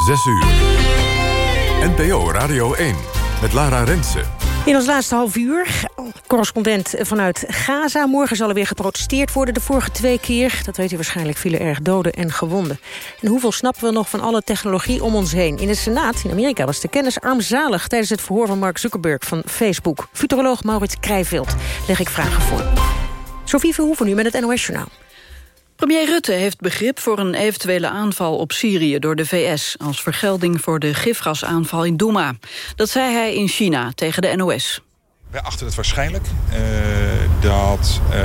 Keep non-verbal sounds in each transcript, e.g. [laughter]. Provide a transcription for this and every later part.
6 uur. NPO Radio 1 met Lara Rensen. In ons laatste half uur, correspondent vanuit Gaza. Morgen zal er weer geprotesteerd worden. De vorige twee keer, dat weet u waarschijnlijk, vielen erg doden en gewonden. En hoeveel snappen we nog van alle technologie om ons heen? In de Senaat in Amerika was de kennis armzalig... tijdens het verhoor van Mark Zuckerberg van Facebook. Futuroloog Maurits Krijveld leg ik vragen voor. Sophie Verhoeven nu met het NOS Journaal. Premier Rutte heeft begrip voor een eventuele aanval op Syrië door de VS... als vergelding voor de gifgasaanval in Douma. Dat zei hij in China tegen de NOS. Wij achten het waarschijnlijk uh, dat uh,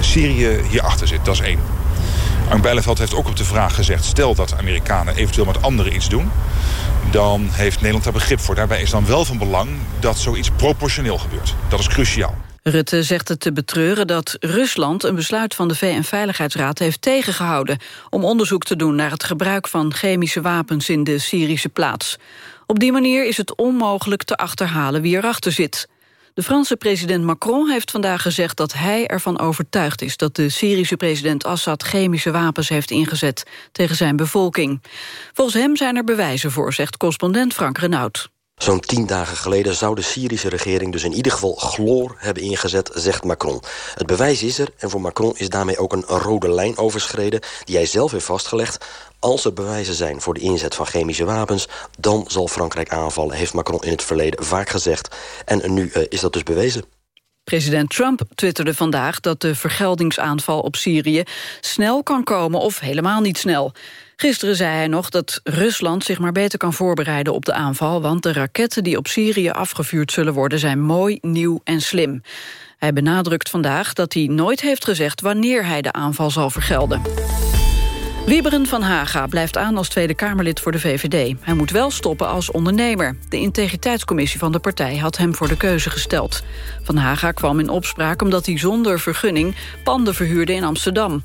Syrië hierachter zit. Dat is één. Arn Bijleveld heeft ook op de vraag gezegd... stel dat Amerikanen eventueel met anderen iets doen... dan heeft Nederland daar begrip voor. Daarbij is dan wel van belang dat zoiets proportioneel gebeurt. Dat is cruciaal. Rutte zegt het te betreuren dat Rusland een besluit van de VN-veiligheidsraad heeft tegengehouden om onderzoek te doen naar het gebruik van chemische wapens in de Syrische plaats. Op die manier is het onmogelijk te achterhalen wie erachter zit. De Franse president Macron heeft vandaag gezegd dat hij ervan overtuigd is dat de Syrische president Assad chemische wapens heeft ingezet tegen zijn bevolking. Volgens hem zijn er bewijzen voor, zegt correspondent Frank Renaud. Zo'n tien dagen geleden zou de Syrische regering dus in ieder geval chloor hebben ingezet, zegt Macron. Het bewijs is er en voor Macron is daarmee ook een rode lijn overschreden... die hij zelf heeft vastgelegd. Als er bewijzen zijn voor de inzet van chemische wapens... dan zal Frankrijk aanvallen, heeft Macron in het verleden vaak gezegd. En nu uh, is dat dus bewezen. President Trump twitterde vandaag dat de vergeldingsaanval op Syrië snel kan komen of helemaal niet snel. Gisteren zei hij nog dat Rusland zich maar beter kan voorbereiden op de aanval... want de raketten die op Syrië afgevuurd zullen worden... zijn mooi, nieuw en slim. Hij benadrukt vandaag dat hij nooit heeft gezegd... wanneer hij de aanval zal vergelden. Wieberen van Haga blijft aan als Tweede Kamerlid voor de VVD. Hij moet wel stoppen als ondernemer. De integriteitscommissie van de partij had hem voor de keuze gesteld. Van Haga kwam in opspraak omdat hij zonder vergunning panden verhuurde in Amsterdam.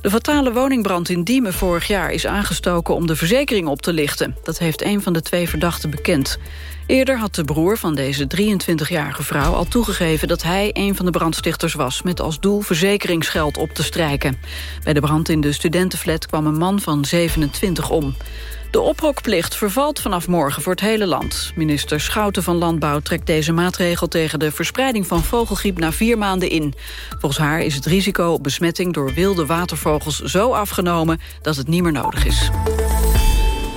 De fatale woningbrand in Diemen vorig jaar is aangestoken om de verzekering op te lichten. Dat heeft een van de twee verdachten bekend. Eerder had de broer van deze 23-jarige vrouw al toegegeven dat hij een van de brandstichters was... met als doel verzekeringsgeld op te strijken. Bij de brand in de studentenflat kwam een man van 27 om. De ophokplicht vervalt vanaf morgen voor het hele land. Minister Schouten van Landbouw trekt deze maatregel... tegen de verspreiding van vogelgriep na vier maanden in. Volgens haar is het risico op besmetting door wilde watervogels zo afgenomen... dat het niet meer nodig is.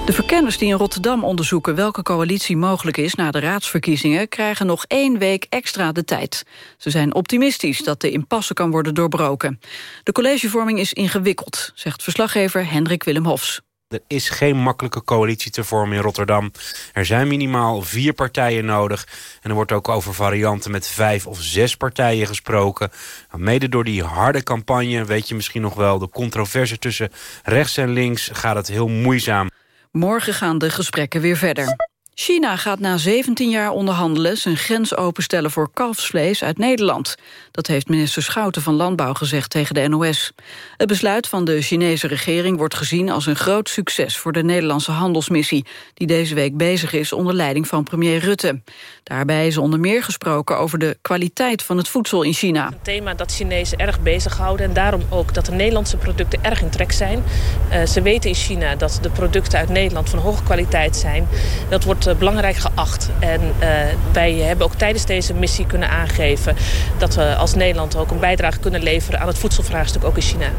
De verkenners die in Rotterdam onderzoeken welke coalitie mogelijk is na de raadsverkiezingen krijgen nog één week extra de tijd. Ze zijn optimistisch dat de impasse kan worden doorbroken. De collegevorming is ingewikkeld, zegt verslaggever Hendrik Willem Hofs. Er is geen makkelijke coalitie te vormen in Rotterdam. Er zijn minimaal vier partijen nodig. En er wordt ook over varianten met vijf of zes partijen gesproken. Nou, mede door die harde campagne, weet je misschien nog wel... de controverse tussen rechts en links gaat het heel moeizaam. Morgen gaan de gesprekken weer verder. China gaat na 17 jaar onderhandelen zijn grens openstellen voor kalfsvlees uit Nederland. Dat heeft minister Schouten van Landbouw gezegd tegen de NOS. Het besluit van de Chinese regering wordt gezien als een groot succes voor de Nederlandse handelsmissie, die deze week bezig is onder leiding van premier Rutte. Daarbij is onder meer gesproken over de kwaliteit van het voedsel in China. Een thema dat Chinezen erg bezighouden en daarom ook dat de Nederlandse producten erg in trek zijn. Uh, ze weten in China dat de producten uit Nederland van hoge kwaliteit zijn. Dat wordt uh, belangrijk geacht. En uh, wij hebben ook tijdens deze missie kunnen aangeven dat we als Nederland ook een bijdrage kunnen leveren aan het voedselvraagstuk ook in China.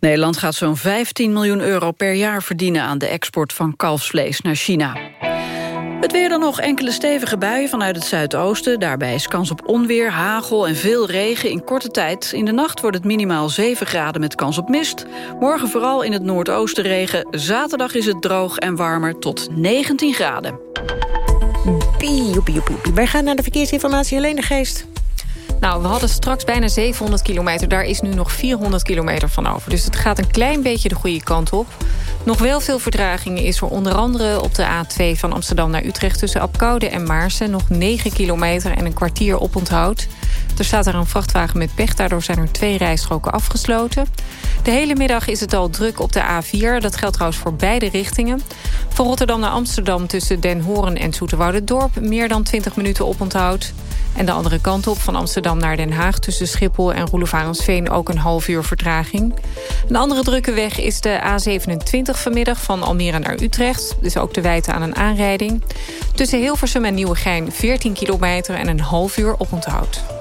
Nederland gaat zo'n 15 miljoen euro per jaar verdienen aan de export van kalfsvlees naar China. Het weer dan nog enkele stevige buien vanuit het zuidoosten. Daarbij is kans op onweer, hagel en veel regen in korte tijd. In de nacht wordt het minimaal 7 graden met kans op mist. Morgen vooral in het noordoosten regen. Zaterdag is het droog en warmer tot 19 graden. Wij gaan naar de verkeersinformatie. Helene Geest. Nou, we hadden straks bijna 700 kilometer. Daar is nu nog 400 kilometer van over. Dus het gaat een klein beetje de goede kant op. Nog wel veel verdraging is er onder andere op de A2 van Amsterdam naar Utrecht... tussen Apkoude en Maarsen. Nog 9 kilometer en een kwartier op onthoud. Er staat er een vrachtwagen met pech. Daardoor zijn er twee rijstroken afgesloten. De hele middag is het al druk op de A4. Dat geldt trouwens voor beide richtingen. Van Rotterdam naar Amsterdam tussen Den Horen en Dorp Meer dan 20 minuten op onthoud. En de andere kant op, van Amsterdam naar Den Haag... tussen Schiphol en Roelevarensveen ook een half uur vertraging. Een andere drukke weg is de A27 vanmiddag van Almere naar Utrecht. Dus ook te wijten aan een aanrijding. Tussen Hilversum en Nieuwegein 14 kilometer en een half uur op onthoud.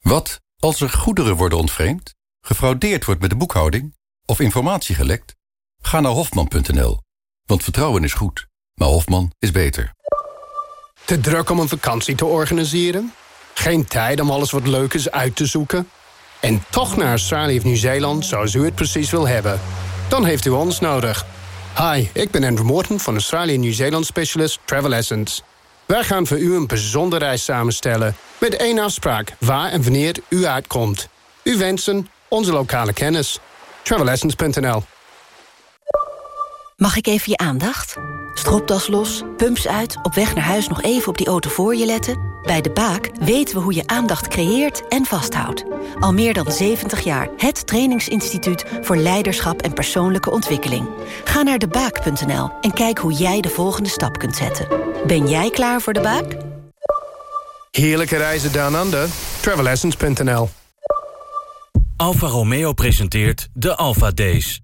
Wat als er goederen worden ontvreemd, gefraudeerd wordt met de boekhouding of informatie gelekt? Ga naar hofman.nl, want vertrouwen is goed, maar Hofman is beter. Te druk om een vakantie te organiseren? Geen tijd om alles wat leuk is uit te zoeken? En toch naar Australië of Nieuw-Zeeland zoals u het precies wil hebben? Dan heeft u ons nodig. Hi, ik ben Andrew Morton van Australië Nieuw-Zeeland Specialist Travel Essence. Wij gaan voor u een bijzondere reis samenstellen... met één afspraak waar en wanneer u uitkomt. U wensen, onze lokale kennis. Travelessence.nl Mag ik even je aandacht? Stropdas los, pumps uit, op weg naar huis nog even op die auto voor je letten? Bij De Baak weten we hoe je aandacht creëert en vasthoudt. Al meer dan 70 jaar het trainingsinstituut voor leiderschap en persoonlijke ontwikkeling. Ga naar debaak.nl en kijk hoe jij de volgende stap kunt zetten. Ben jij klaar voor De Baak? Heerlijke reizen down under. Travelessence.nl Alfa Romeo presenteert de Alfa Days.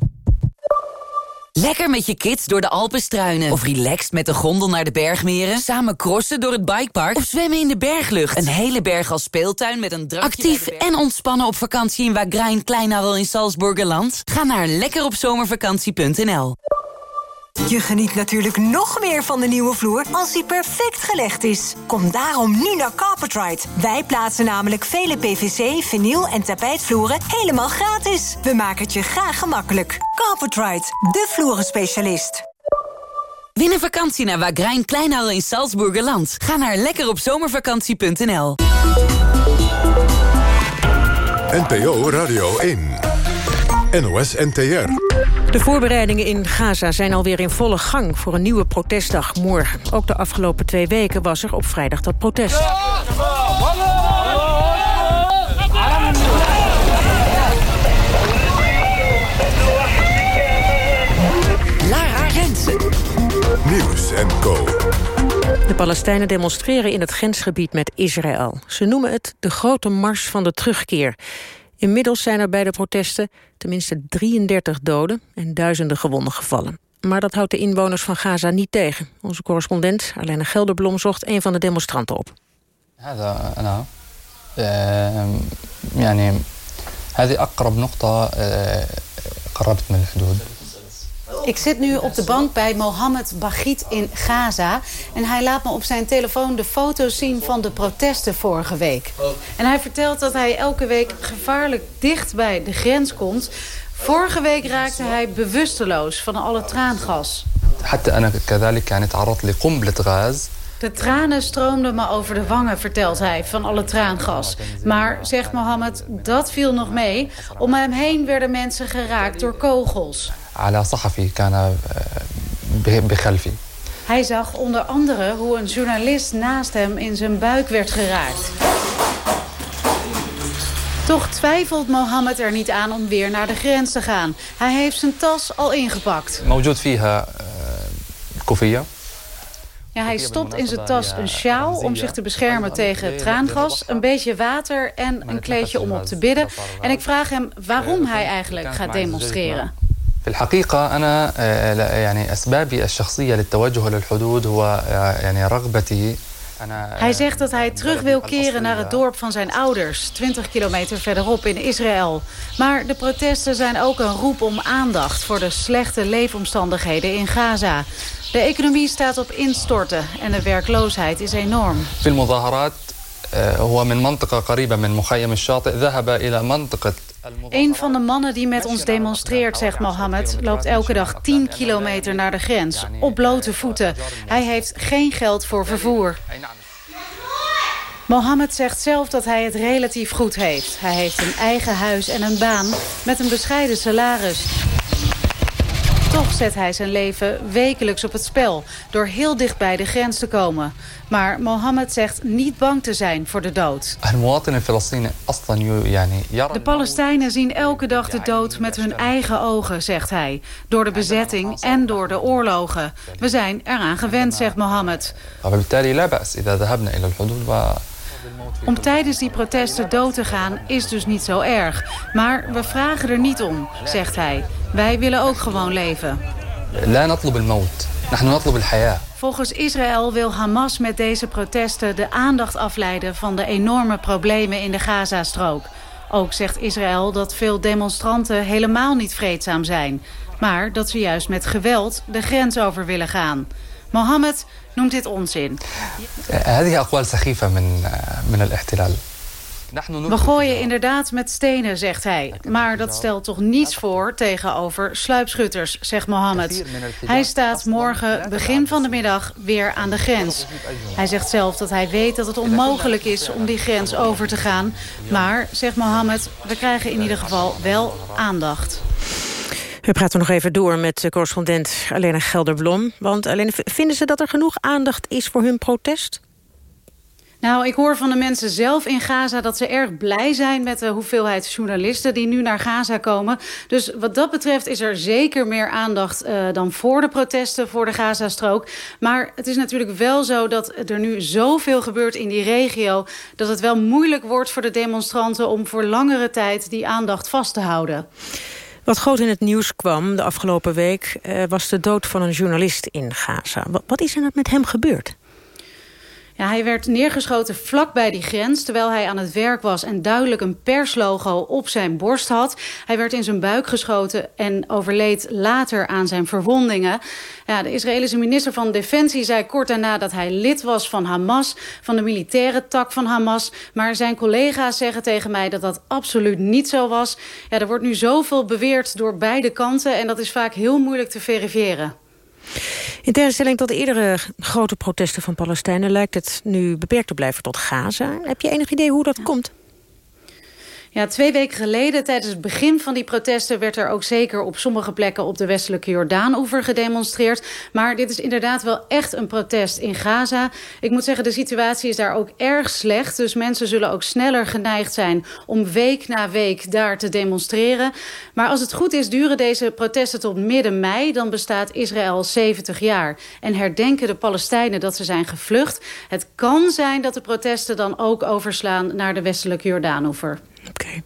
Lekker met je kids door de Alpen struinen. Of relaxed met de gondel naar de bergmeren. Samen crossen door het bikepark. Of zwemmen in de berglucht. Een hele berg als speeltuin met een drankje Actief en ontspannen op vakantie in Wagrain Kleinarel in Salzburgerland. Ga naar lekkeropzomervakantie.nl Je geniet natuurlijk nog meer van de nieuwe vloer als die perfect gelegd is. Kom daarom nu naar Carpetride. Wij plaatsen namelijk vele PVC, vinyl en tapijtvloeren helemaal gratis. We maken het je graag gemakkelijk. Carpetride, de vloerenspecialist. Win een vakantie naar Wagrain Kleinarel in Salzburgerland. Ga naar lekkeropzomervakantie.nl NPO Radio 1. NOS NTR. De voorbereidingen in Gaza zijn alweer in volle gang... voor een nieuwe protestdag morgen. Ook de afgelopen twee weken was er op vrijdag dat protest. Lara Rensen. Nieuws en Co. De Palestijnen demonstreren in het grensgebied met Israël. Ze noemen het de grote mars van de terugkeer. Inmiddels zijn er bij de protesten tenminste 33 doden en duizenden gewonden gevallen. Maar dat houdt de inwoners van Gaza niet tegen. Onze correspondent Arlene Gelderblom zocht een van de demonstranten op. هذا أنا يعني هذه أقرب نقطة قربت من الحدود ik zit nu op de bank bij Mohammed Bagit in Gaza. En hij laat me op zijn telefoon de foto's zien van de protesten vorige week. En hij vertelt dat hij elke week gevaarlijk dicht bij de grens komt. Vorige week raakte hij bewusteloos van alle traangas. De tranen stroomden me over de wangen, vertelt hij, van alle traangas. Maar, zegt Mohammed, dat viel nog mee. Om hem heen werden mensen geraakt door kogels. على صحفي كان بخلفي Hij zag onder andere hoe een journalist naast hem in zijn buik werd geraakt. Toch twijfelt Mohammed er niet aan om weer naar de grens te gaan. Hij heeft zijn tas al ingepakt. موجود فيها كوفية Ja, hij stopt in zijn tas een sjaal om zich te beschermen tegen traangas... een beetje water en een kleedje om op te bidden. En ik vraag hem waarom hij eigenlijk gaat demonstreren. في الحقيقة أنا يعني أسبابي الشخصية للتوجه للحدود هو يعني رغبتي Hij zegt dat hij terug wil keren naar het dorp van zijn ouders... 20 kilometer verderop in Israël. Maar de protesten zijn ook een roep om aandacht... voor de slechte leefomstandigheden in Gaza. De economie staat op instorten en de werkloosheid is enorm. في المظاهرات هو من منطقة قريبة من مخيم الشاطئ ذهب إلى منطقة een van de mannen die met ons demonstreert, zegt Mohammed... loopt elke dag 10 kilometer naar de grens, op blote voeten. Hij heeft geen geld voor vervoer. Mohammed zegt zelf dat hij het relatief goed heeft. Hij heeft een eigen huis en een baan met een bescheiden salaris. Toch zet hij zijn leven wekelijks op het spel... door heel dicht bij de grens te komen. Maar Mohammed zegt niet bang te zijn voor de dood. De Palestijnen zien elke dag de dood met hun eigen ogen, zegt hij. Door de bezetting en door de oorlogen. We zijn eraan gewend, zegt Mohammed. Om tijdens die protesten dood te gaan is dus niet zo erg. Maar we vragen er niet om, zegt hij. Wij willen ook gewoon leven. Volgens Israël wil Hamas met deze protesten de aandacht afleiden... van de enorme problemen in de Gazastrook. Ook zegt Israël dat veel demonstranten helemaal niet vreedzaam zijn. Maar dat ze juist met geweld de grens over willen gaan. Mohammed noemt dit onzin. We gooien inderdaad met stenen, zegt hij. Maar dat stelt toch niets voor tegenover sluipschutters, zegt Mohammed. Hij staat morgen begin van de middag weer aan de grens. Hij zegt zelf dat hij weet dat het onmogelijk is om die grens over te gaan. Maar, zegt Mohammed, we krijgen in ieder geval wel aandacht. We praten nog even door met correspondent Alena Gelderblom. Want Alena, vinden ze dat er genoeg aandacht is voor hun protest? Nou, ik hoor van de mensen zelf in Gaza dat ze erg blij zijn met de hoeveelheid journalisten die nu naar Gaza komen. Dus wat dat betreft is er zeker meer aandacht uh, dan voor de protesten voor de Gazastrook. Maar het is natuurlijk wel zo dat er nu zoveel gebeurt in die regio dat het wel moeilijk wordt voor de demonstranten om voor langere tijd die aandacht vast te houden. Wat groot in het nieuws kwam de afgelopen week... Uh, was de dood van een journalist in Gaza. Wat is er met hem gebeurd? Hij werd neergeschoten vlak bij die grens... terwijl hij aan het werk was en duidelijk een perslogo op zijn borst had. Hij werd in zijn buik geschoten en overleed later aan zijn verwondingen. Ja, de Israëlische minister van Defensie zei kort daarna... dat hij lid was van Hamas, van de militaire tak van Hamas. Maar zijn collega's zeggen tegen mij dat dat absoluut niet zo was. Ja, er wordt nu zoveel beweerd door beide kanten... en dat is vaak heel moeilijk te verifiëren. In tegenstelling tot de eerdere grote protesten van Palestijnen... lijkt het nu beperkt te blijven tot Gaza. Heb je enig idee hoe dat komt? Ja, twee weken geleden, tijdens het begin van die protesten... werd er ook zeker op sommige plekken op de westelijke Jordaan-oever gedemonstreerd. Maar dit is inderdaad wel echt een protest in Gaza. Ik moet zeggen, de situatie is daar ook erg slecht. Dus mensen zullen ook sneller geneigd zijn om week na week daar te demonstreren. Maar als het goed is, duren deze protesten tot midden mei. Dan bestaat Israël 70 jaar. En herdenken de Palestijnen dat ze zijn gevlucht. Het kan zijn dat de protesten dan ook overslaan naar de westelijke Jordaan-oever. Okay.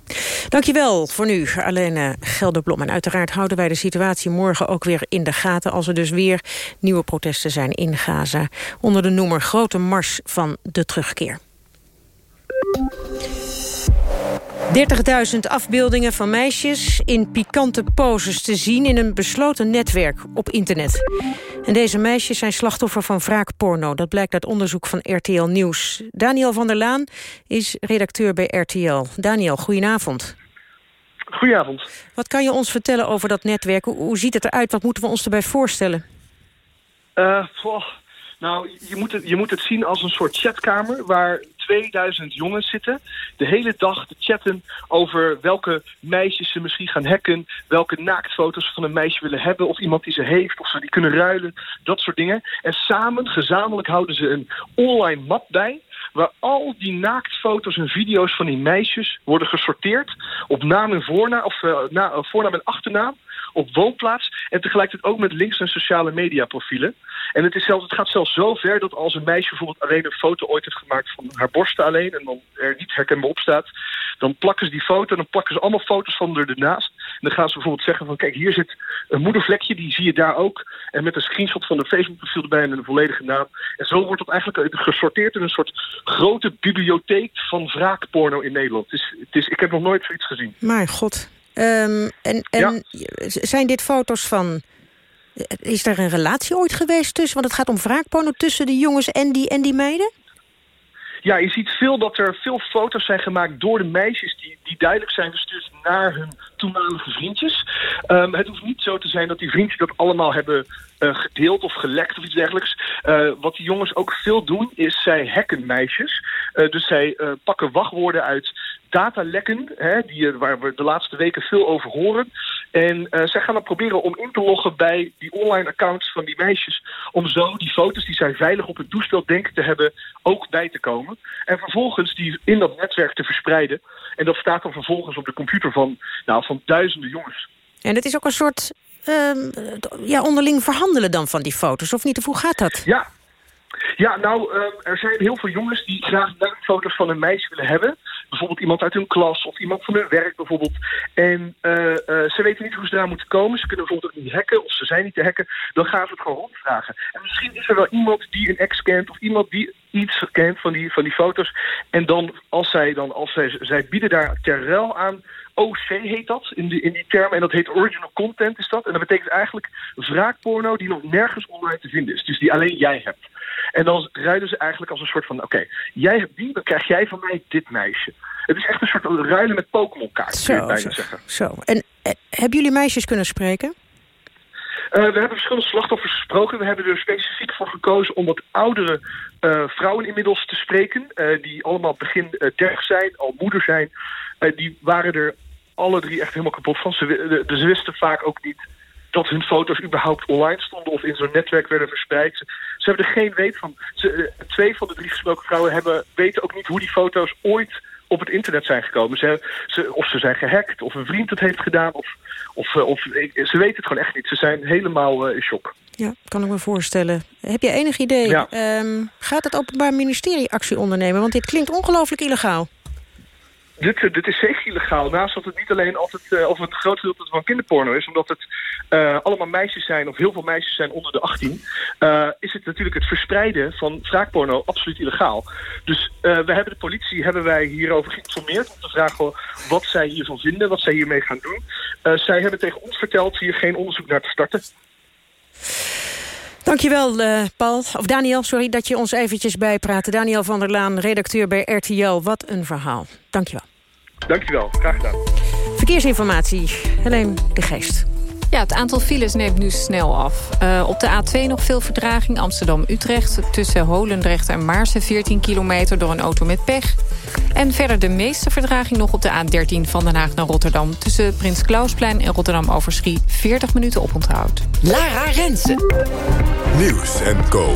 Dankjewel voor nu, Alleen Gelderblom. En uiteraard houden wij de situatie morgen ook weer in de gaten... als er dus weer nieuwe protesten zijn in Gaza... onder de noemer Grote Mars van de Terugkeer. 30.000 afbeeldingen van meisjes in pikante poses te zien... in een besloten netwerk op internet. En deze meisjes zijn slachtoffer van wraakporno. Dat blijkt uit onderzoek van RTL Nieuws. Daniel van der Laan is redacteur bij RTL. Daniel, goedenavond. Goedenavond. Wat kan je ons vertellen over dat netwerk? Hoe, ziet het eruit? Wat moeten we ons erbij voorstellen? Uh, nou, je moet, het, je moet het zien als een soort chatkamer... waar 2000 jongens zitten. De hele dag te chatten over welke meisjes ze misschien gaan hacken. Welke naaktfoto's van een meisje willen hebben. Of iemand die ze heeft. Of ze die kunnen ruilen. Dat soort dingen. En samen, gezamenlijk houden ze een online map bij waar al die naaktfoto's en video's van die meisjes worden gesorteerd op naam en voornaam, of na, uh, voornaam en achternaam op woonplaats. En tegelijkertijd ook met links- en sociale media profielen. En het, is zelfs, het gaat zelfs zo ver dat als een meisje bijvoorbeeld alleen een foto ooit heeft gemaakt van haar borsten alleen en dan er niet herkenbaar op staat, dan plakken ze die foto en dan plakken ze allemaal foto's van er ernaast. En dan gaan ze bijvoorbeeld zeggen van kijk hier zit een moedervlekje, die zie je daar ook. En met een screenshot van de Facebook profiel erbij en een volledige naam. En zo wordt dat eigenlijk gesorteerd in een soort grote bibliotheek van wraakporno in Nederland. Het is, het is, ik heb nog nooit zoiets gezien. Maar god, Um, en en zijn dit foto's van... Is er een relatie ooit geweest tussen? Want het gaat om wraakporno tussen de jongens en die, en die meiden? Ja, je ziet veel dat er veel foto's zijn gemaakt door de meisjes... die, die duidelijk zijn gestuurd naar hun toenmalige vriendjes. Ehm, het hoeft niet zo te zijn dat die vriendjes dat allemaal hebben uh, gedeeld of gelekt of iets dergelijks. Uh, wat die jongens ook veel doen, is zij hacken meisjes. Uh, dus zij pakken wachtwoorden uit datalekken, hè, die, waar we de laatste weken veel over horen. En zij gaan dan proberen om in te loggen bij die online accounts van die meisjes. Om zo die foto's die zij veilig op het toestel denken te hebben ook bij te komen. En vervolgens die in dat netwerk te verspreiden. En dat staat dan vervolgens op de computer van, nou, van duizenden jongens. En het is ook een soort uh, ja, onderling verhandelen dan van die foto's, of niet? Of hoe gaat dat? Ja, ja, nou, uh, er zijn heel veel jongens die graag foto's van een meisje willen hebben. Bijvoorbeeld iemand uit hun klas of iemand van hun werk bijvoorbeeld. En uh, uh, ze weten niet hoe ze daar moeten komen. Ze kunnen bijvoorbeeld ook niet hacken of ze zijn niet te hacken. Dan gaan ze het gewoon rondvragen. En misschien is er wel iemand die een ex kent of iemand die iets kent van die, van die foto's. En dan, als zij, dan, als zij, zij bieden daar ter aan OC heet dat in die, in die term. En dat heet original content is dat. En dat betekent eigenlijk wraakporno die nog nergens online te vinden is. Dus die alleen jij hebt. En dan ruilen ze eigenlijk als een soort van... oké, jij hebt die, dan krijg jij van mij dit meisje. Het is echt een soort ruilen met Pokémon-kaarten, zou je bijna zeggen. Zo. En eh, hebben jullie meisjes kunnen spreken? Uh, we hebben verschillende slachtoffers gesproken. We hebben er specifiek voor gekozen om wat oudere uh, vrouwen inmiddels te spreken. Uh, die allemaal begin 30 zijn, al moeder zijn. die waren er alle drie echt helemaal kapot van. Ze, de, ze wisten vaak ook niet dat hun foto's überhaupt online stonden of in zo'n netwerk werden verspreid. Ze, ze, hebben er geen weet van. Ze, twee van de drie gesproken vrouwen hebben, weten ook niet hoe die foto's ooit op het internet zijn gekomen. Ze, ze, of ze zijn gehackt, of een vriend het heeft gedaan, of, of, of ze weten het gewoon echt niet. Ze zijn helemaal uh, in shock. Ja, kan ik me voorstellen. Heb je enig idee, ja. um, gaat het Openbaar Ministerie actie ondernemen? Want dit klinkt ongelooflijk illegaal. Dit, eh, dit is zeker illegaal. Naast dat het niet alleen altijd, uh, of het groot gedeelte van kinderporno is... omdat het uh, allemaal meisjes zijn, of heel veel meisjes zijn onder de 18... Uh, is het natuurlijk het verspreiden van wraakporno absoluut illegaal. Dus we hebben de politie hebben wij hierover geïnformeerd... om te vragen wat zij hiervan vinden, wat zij hiermee gaan doen. zij hebben tegen ons verteld hier geen onderzoek naar te starten. Dankjewel, uh, Paul. Of Daniel, sorry dat je ons eventjes bijpraat. Daniel van der Laan, redacteur bij RTL. Wat een verhaal. Dankjewel. Dankjewel, graag gedaan. Verkeersinformatie, Helene de Geest. Ja, het aantal files neemt nu snel af. Uh, op de A2 nog veel verdraging. Amsterdam-Utrecht tussen Holendrecht en Maarsen 14 kilometer door een auto met pech. En verder de meeste verdraging nog op de A13 van Den Haag naar Rotterdam. Tussen Prins Klausplein en Rotterdam-Overschie 40 minuten oponthoud. Lara Rensen. Nieuws en Co.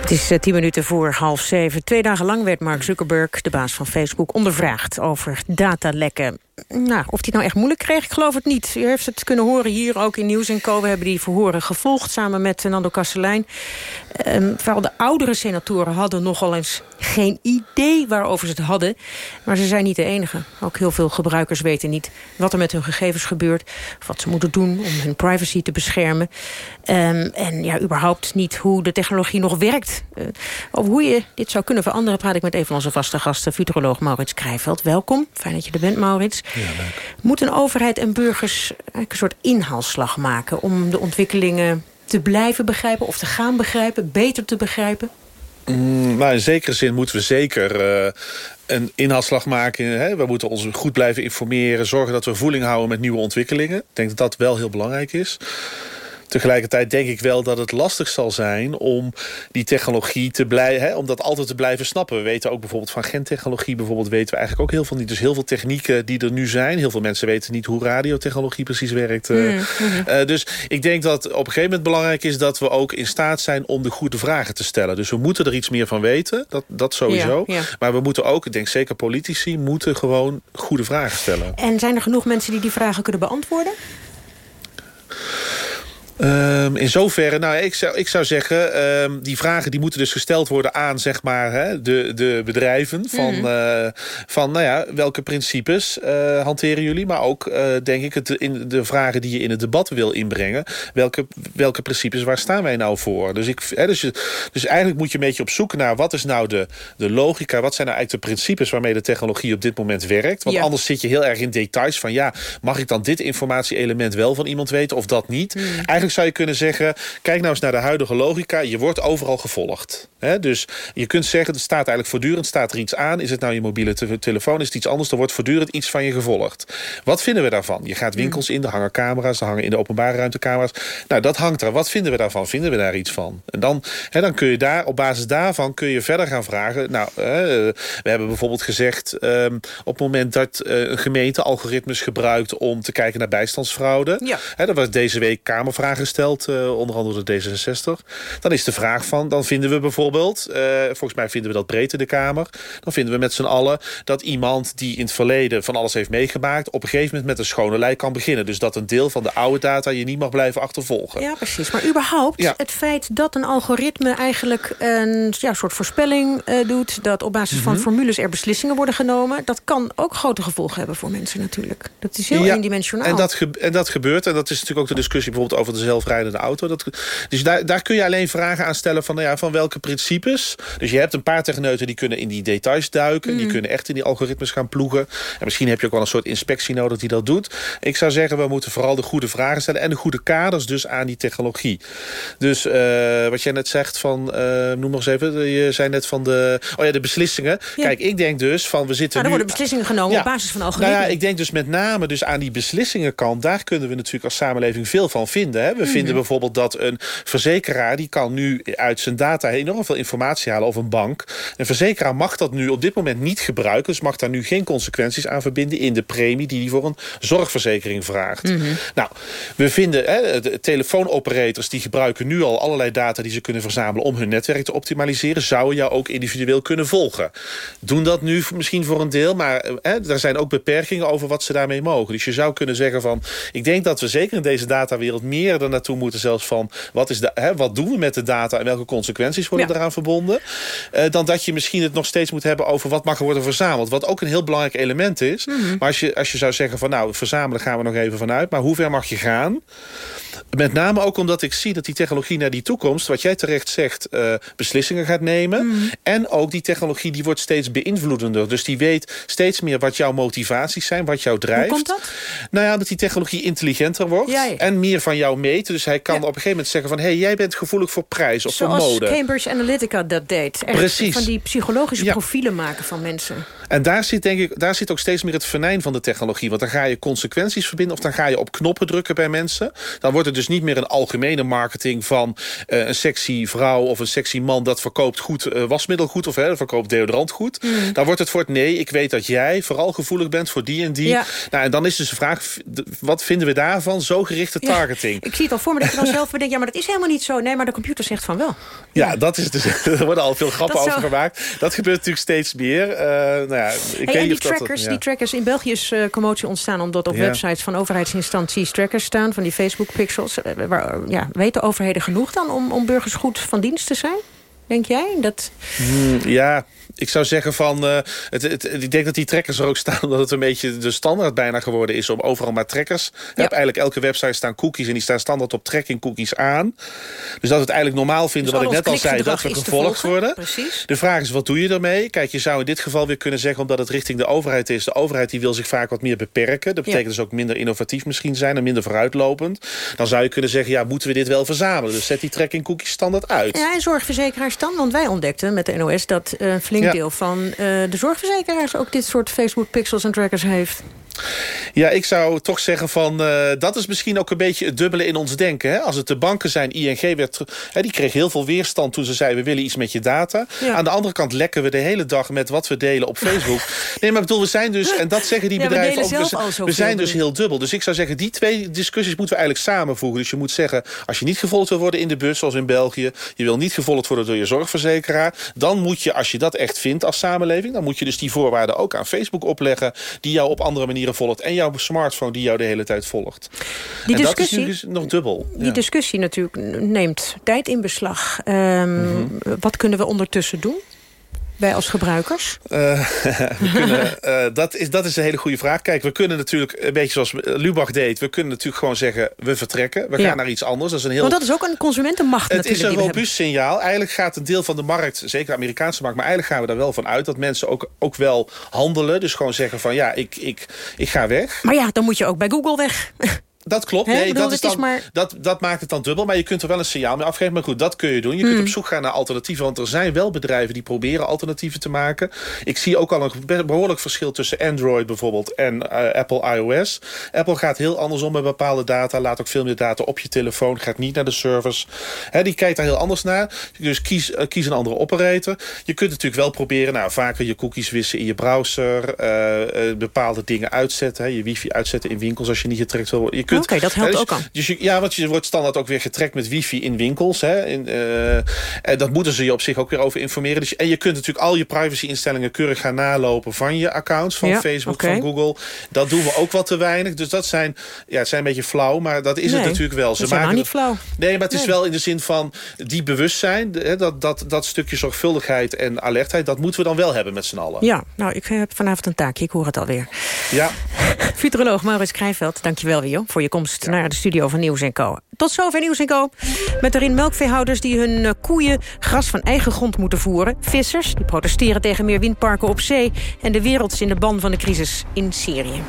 Het is uh, tien minuten voor half zeven. Twee dagen lang werd Mark Zuckerberg, de baas van Facebook, ondervraagd over datalekken. Nou, of hij nou echt moeilijk kreeg, ik geloof het niet. U heeft het kunnen horen hier ook in Nieuws en Co. We hebben die verhoren gevolgd samen met Nando Kastelein. Um, vooral de oudere senatoren hadden nogal eens geen idee waarover ze het hadden. Maar ze zijn niet de enige. Ook heel veel gebruikers weten niet wat er met hun gegevens gebeurt. Of wat ze moeten doen om hun privacy te beschermen. Um, en ja, überhaupt niet hoe de technologie nog werkt. Uh, over hoe je dit zou kunnen veranderen... praat ik met een van onze vaste gasten, futuroloog Maurits Krijveld. Welkom, fijn dat je er bent, Maurits. Ja, leuk. Moet een overheid en burgers een soort inhaalslag maken... om de ontwikkelingen te blijven begrijpen of te gaan begrijpen, beter te begrijpen? Mm, nou, in zekere zin moeten we zeker uh, een inhaalslag maken. Hè? We moeten ons goed blijven informeren. Zorgen dat we voeling houden met nieuwe ontwikkelingen. Ik denk dat dat wel heel belangrijk is. Tegelijkertijd denk ik wel dat het lastig zal zijn om die technologie te blijven, om dat altijd te blijven snappen. We weten ook bijvoorbeeld van gentechnologie, bijvoorbeeld weten we eigenlijk ook heel veel niet. Dus heel veel technieken die er nu zijn. Heel veel mensen weten niet hoe radiotechnologie precies werkt. Mm -hmm. uh, dus ik denk dat op een gegeven moment belangrijk is dat we ook in staat zijn om de goede vragen te stellen. Dus we moeten er iets meer van weten, dat, dat sowieso. Ja, ja. Maar we moeten ook, ik denk zeker politici, moeten gewoon goede vragen stellen. En zijn er genoeg mensen die die vragen kunnen beantwoorden? Um, in zoverre, nou, ik zou, ik zou zeggen, um, die vragen die moeten dus gesteld worden aan zeg maar, hè, de, de bedrijven. Van, mm. uh, van nou ja, welke principes uh, hanteren jullie? Maar ook, uh, denk ik, het, in de vragen die je in het debat wil inbrengen. Welke, welke principes, waar staan wij nou voor? Dus, ik, hè, dus, je, dus eigenlijk moet je een beetje op zoek naar wat is nou de, de logica? Wat zijn nou eigenlijk de principes waarmee de technologie op dit moment werkt? Want ja. anders zit je heel erg in details van ja, mag ik dan dit informatie-element wel van iemand weten of dat niet? Mm. Eigenlijk zou je kunnen zeggen... kijk nou eens naar de huidige logica. Je wordt overal gevolgd. Dus je kunt zeggen, er staat eigenlijk voortdurend staat er iets aan. Is het nou je mobiele te telefoon? Is het iets anders? Er wordt voortdurend iets van je gevolgd. Wat vinden we daarvan? Je gaat winkels in, er hangen camera's. Er hangen in de openbare ruimte camera's. Nou, dat hangt er. Wat vinden we daarvan? Vinden we daar iets van? En dan, dan kun je daar, op basis daarvan kun je verder gaan vragen. Nou, we hebben bijvoorbeeld gezegd... Um, op het moment dat uh, een gemeente algoritmes gebruikt... om te kijken naar bijstandsfraude. Ja. Er was deze week Kamervraag gesteld, uh, onder andere door D66. Dan is de vraag van, dan vinden we bijvoorbeeld... Uh, volgens mij vinden we dat breed in de Kamer... dan vinden we met z'n allen dat iemand die in het verleden van alles heeft meegemaakt... op een gegeven moment met een schone lei kan beginnen. Dus dat een deel van de oude data je niet mag blijven achtervolgen. Ja, precies. Maar überhaupt ja. het feit dat een algoritme eigenlijk een ja, soort voorspelling uh, doet... dat op basis van mm -hmm. formules er beslissingen worden genomen... dat kan ook grote gevolgen hebben voor mensen natuurlijk. Dat is heel ja, eendimensionaal. En dat, en dat gebeurt. En dat is natuurlijk ook de discussie bijvoorbeeld over de zelfrijdende auto. Dat, dus daar, daar kun je alleen vragen aan stellen van, nou ja, van welke principes. Dus je hebt een paar techneuten die kunnen in die details duiken. Mm. Die kunnen echt in die algoritmes gaan ploegen. En misschien heb je ook wel een soort inspectie nodig die dat doet. Ik zou zeggen, we moeten vooral de goede vragen stellen... en de goede kaders dus aan die technologie. Dus uh, wat jij net zegt van... Uh, noem nog eens even, je zei net van de... Oh ja, de beslissingen. Ja. Kijk, ik denk dus van we zitten nou, er worden beslissingen genomen ja. op basis van algoritmes. Nou ja, ik denk dus met name dus aan die beslissingenkant... daar kunnen we natuurlijk als samenleving veel van vinden. Hè? We mm -hmm. vinden bijvoorbeeld dat een verzekeraar... die kan nu uit zijn data enorm veel informatie halen over een bank. Een verzekeraar mag dat nu op dit moment niet gebruiken. Dus mag daar nu geen consequenties aan verbinden... in de premie die hij voor een zorgverzekering vraagt. Mm -hmm. Nou, we vinden... Hè, de telefoonoperators die gebruiken nu al allerlei data... die ze kunnen verzamelen om hun netwerk te optimaliseren... zouden jou ook individueel kunnen volgen. Doen dat nu misschien voor een deel, maar hè, er zijn ook beperkingen over wat ze daarmee mogen. Dus je zou kunnen zeggen van... ik denk dat we zeker in deze datawereld meer er naartoe moeten... zelfs van wat, is de, hè, wat doen we met de data en welke consequenties worden ja. Eraan verbonden... Uh, dan dat je misschien het nog steeds moet hebben over wat mag er worden verzameld. Wat ook een heel belangrijk element is. Mm -hmm. Maar als je, als je zou zeggen van nou, verzamelen gaan we nog even vanuit... maar hoe ver mag je gaan? Met name ook omdat ik zie dat die technologie naar die toekomst... wat jij terecht zegt, uh, beslissingen gaat nemen. Mm. En ook die technologie die wordt steeds beïnvloedender. Dus die weet steeds meer wat jouw motivaties zijn, wat jou drijft. Hoe komt dat? Nou ja, dat die technologie intelligenter wordt. Ja, ja. En meer van jou meten. Dus hij kan ja. op een gegeven moment zeggen van... hé, hey, jij bent gevoelig voor prijs of Zoals voor mode. Cambridge Analytica dat deed. Echt Precies. Van die psychologische profielen maken van mensen. En daar zit, denk ik, daar zit ook steeds meer het venijn van de technologie. Want dan ga je consequenties verbinden... of dan ga je op knoppen drukken bij mensen. Dan wordt het dus niet meer een algemene marketing van uh, een sexy vrouw of een sexy man dat verkoopt goed uh, wasmiddel goed of hè, verkoopt deodorant goed. Mm. Dan wordt het voor het nee, ik weet dat jij vooral gevoelig bent voor die en die. Ja. Nou, en dan is dus de vraag, wat vinden we daarvan? Zo gerichte targeting. Ja, ik zie het al voor me dat je dan [laughs] zelf bedenkt, ja, maar dat is helemaal niet zo. Nee, maar de computer zegt van wel. Ja, ja. dat is dus, [laughs] er worden al veel grappen over gemaakt. Dat gebeurt natuurlijk steeds meer. Uh, nou ja, ik hey, weet die, trackers, dat, die trackers, in België is uh, commotie ontstaan omdat op websites van overheidsinstanties trackers staan, van die Facebook pixels. Waar, ja, weten overheden genoeg dan om, om burgers goed van dienst te zijn? Denk jij? Dat... Hmm, ja, ik zou zeggen van... Uh, het, het, ik denk dat die trekkers er ook staan... [laughs] omdat het een beetje de standaard bijna geworden is... om overal maar trekkers... Ja. Heb eigenlijk elke website staan cookies... en die staan standaard op tracking cookies aan. Dus dat we het eigenlijk normaal vinden... Dus wat ik net al zei, dat we gevolgd worden. Precies. De vraag is, wat doe je ermee? Kijk, je zou in dit geval weer kunnen zeggen... omdat het richting de overheid is... de overheid die wil zich vaak wat meer beperken. Dat betekent ja. dus ook minder innovatief misschien zijn... en minder vooruitlopend. Dan zou je kunnen zeggen, ja, moeten we dit wel verzamelen? Dus zet die tracking cookies standaard uit. Ja, en zorgverzekeraars dan? Want wij ontdekten met de NOS... dat een uh, flink ja. deel van uh, de zorgverzekeraars ook dit soort Facebook pixels en trackers heeft. Ja, ik zou toch zeggen van... Uh, dat is misschien ook een beetje het dubbele in ons denken. Hè? Als het de banken zijn, ING werd... Hè, die kreeg heel veel weerstand toen ze zeiden... we willen iets met je data. Ja. Aan de andere kant lekken we de hele dag met wat we delen op Facebook. [laughs] nee, maar ik bedoel, we zijn dus... en dat zeggen die ja, bedrijven ook... We, we zijn dus heel dubbel. Dus ik zou zeggen, die twee discussies moeten we eigenlijk samenvoegen. Dus je moet zeggen, als je niet gevolgd wil worden in de bus... zoals in België... je wil niet gevolgd worden door je zorgverzekeraar... dan moet je, als je dat echt vindt als samenleving... dan moet je dus die voorwaarden ook aan Facebook opleggen... die jou op andere manieren volgt. En jouw smartphone die jou de hele tijd volgt. Die en discussie, dat is nog dubbel. Die ja. discussie natuurlijk neemt tijd in beslag. Um, mm -hmm. Wat kunnen we ondertussen doen? Wij als gebruikers? [laughs] Uh, kunnen, uh, dat, is, dat is een hele goede vraag. Kijk, we kunnen natuurlijk, een beetje zoals Lubach deed... we kunnen natuurlijk gewoon zeggen, we vertrekken. We ja. gaan naar iets anders. Dat is een heel... Want dat is ook een consumentenmacht Het is een robuust signaal. Eigenlijk gaat een deel van de markt, zeker de Amerikaanse markt... maar eigenlijk gaan we daar wel van uit dat mensen ook, ook wel handelen. Dus gewoon zeggen van, ja, ik, ik, ik ga weg. Maar ja, dan moet je ook bij Google weg. [laughs] Dat klopt. Nee, bedoel, dat, is dan, is maar- dat, dat maakt het dan dubbel. Maar je kunt er wel een signaal mee afgeven. Maar goed, dat kun je doen. Je kunt Hmm. op zoek gaan naar alternatieven. Want er zijn wel bedrijven die proberen alternatieven te maken. Ik zie ook al een be- behoorlijk verschil tussen Android bijvoorbeeld en eh, Apple iOS. Apple gaat heel anders om met bepaalde data. Laat ook veel meer data op je telefoon. Gaat niet naar de servers. Die kijkt daar heel anders naar. Dus kies, eh, kies een andere operator. Je kunt natuurlijk wel proberen nou, vaker je cookies wissen in je browser. eh, bepaalde dingen uitzetten. Je wifi uitzetten in winkels als je niet getrekt wil worden. Je kunt, Oké, dat helpt dus- ook al. dus je, ja, want je wordt standaard ook weer getrekt met wifi in winkels. Hè, in, eh, en dat moeten ze je op zich ook weer over informeren. Dus, en je kunt natuurlijk al je privacy-instellingen keurig gaan nalopen van je accounts. Van Ja, Facebook, van Google. Dat doen we ook wat te weinig. Dus dat zijn, ja, het zijn een beetje flauw, maar dat is Nee, het natuurlijk wel. helemaal maken niet flauw. Nee, maar het is wel in de zin van die bewustzijn. Hè, dat, dat, dat stukje zorgvuldigheid en alertheid, dat moeten we dan wel hebben met z'n allen. Ja, nou, ik heb vanavond een taakje. Ik hoor het alweer. Ja. [laughs] Futuroloog Maurits Krijveld, dankjewel weer voor je komst naar de studio van Nieuws Co. Tot zover Nieuws Co. Met daarin melkveehouders die hun eh, koeien gras van eigen grond moeten voeren. Vissers die protesteren tegen meer windparken op zee. En de wereld in de ban van de crisis in Syrië.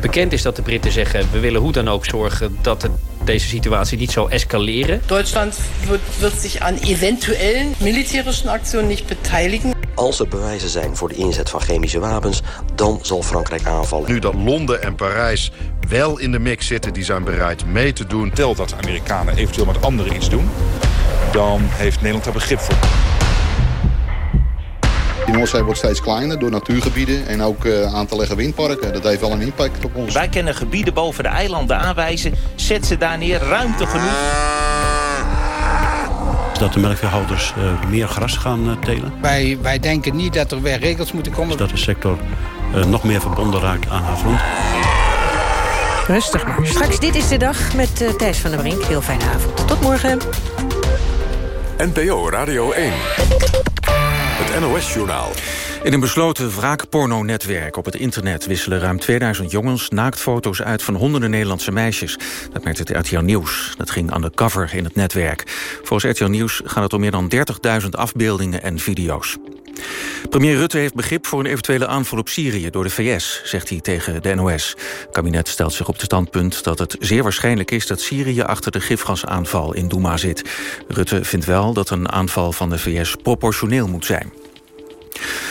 Bekend is dat de Britten zeggen... we willen hoe dan ook zorgen dat het, deze situatie niet zal escaleren. Deutschland wird, wird sich an eventuellen militärischen Aktionen nicht beteiligen. Als er bewijzen zijn voor de inzet van chemische wapens... dan zal Frankrijk aanvallen. Nu dat Londen en Parijs wel in de mix zitten, die zijn bereid mee te doen. Stel dat de Amerikanen eventueel met anderen iets doen... dan heeft Nederland daar begrip voor. Die Noordzee wordt steeds kleiner door natuurgebieden en ook eh, aan te leggen windparken. Dat heeft wel een impact op ons. Wij kunnen gebieden boven de eilanden aanwijzen. Zet ze daar neer, ruimte genoeg. Dat de melkveehouders eh, meer gras gaan eh, telen. Wij, wij denken niet dat er weer regels moeten komen. Dat de sector eh, nog meer verbonden raakt aan haar grond. Rustig maar. Straks Dit is de Dag met uh, Thijs van der Brink. Heel fijne avond. Tot morgen. NPO Radio 1. NOS-journaal. In een besloten wraakporno-netwerk op het internet... wisselen ruim 2000 jongens naaktfoto's uit van honderden Nederlandse meisjes. Dat merkt het RTL Nieuws. Dat ging undercover in het netwerk. Volgens RTL Nieuws gaat het om meer dan 30.000 afbeeldingen en video's. Premier Rutte heeft begrip voor een eventuele aanval op Syrië door de VS, zegt hij tegen de NOS. Het kabinet stelt zich op het standpunt dat het zeer waarschijnlijk is dat Syrië achter de gifgasaanval in Douma zit. Rutte vindt wel dat een aanval van de VS proportioneel moet zijn.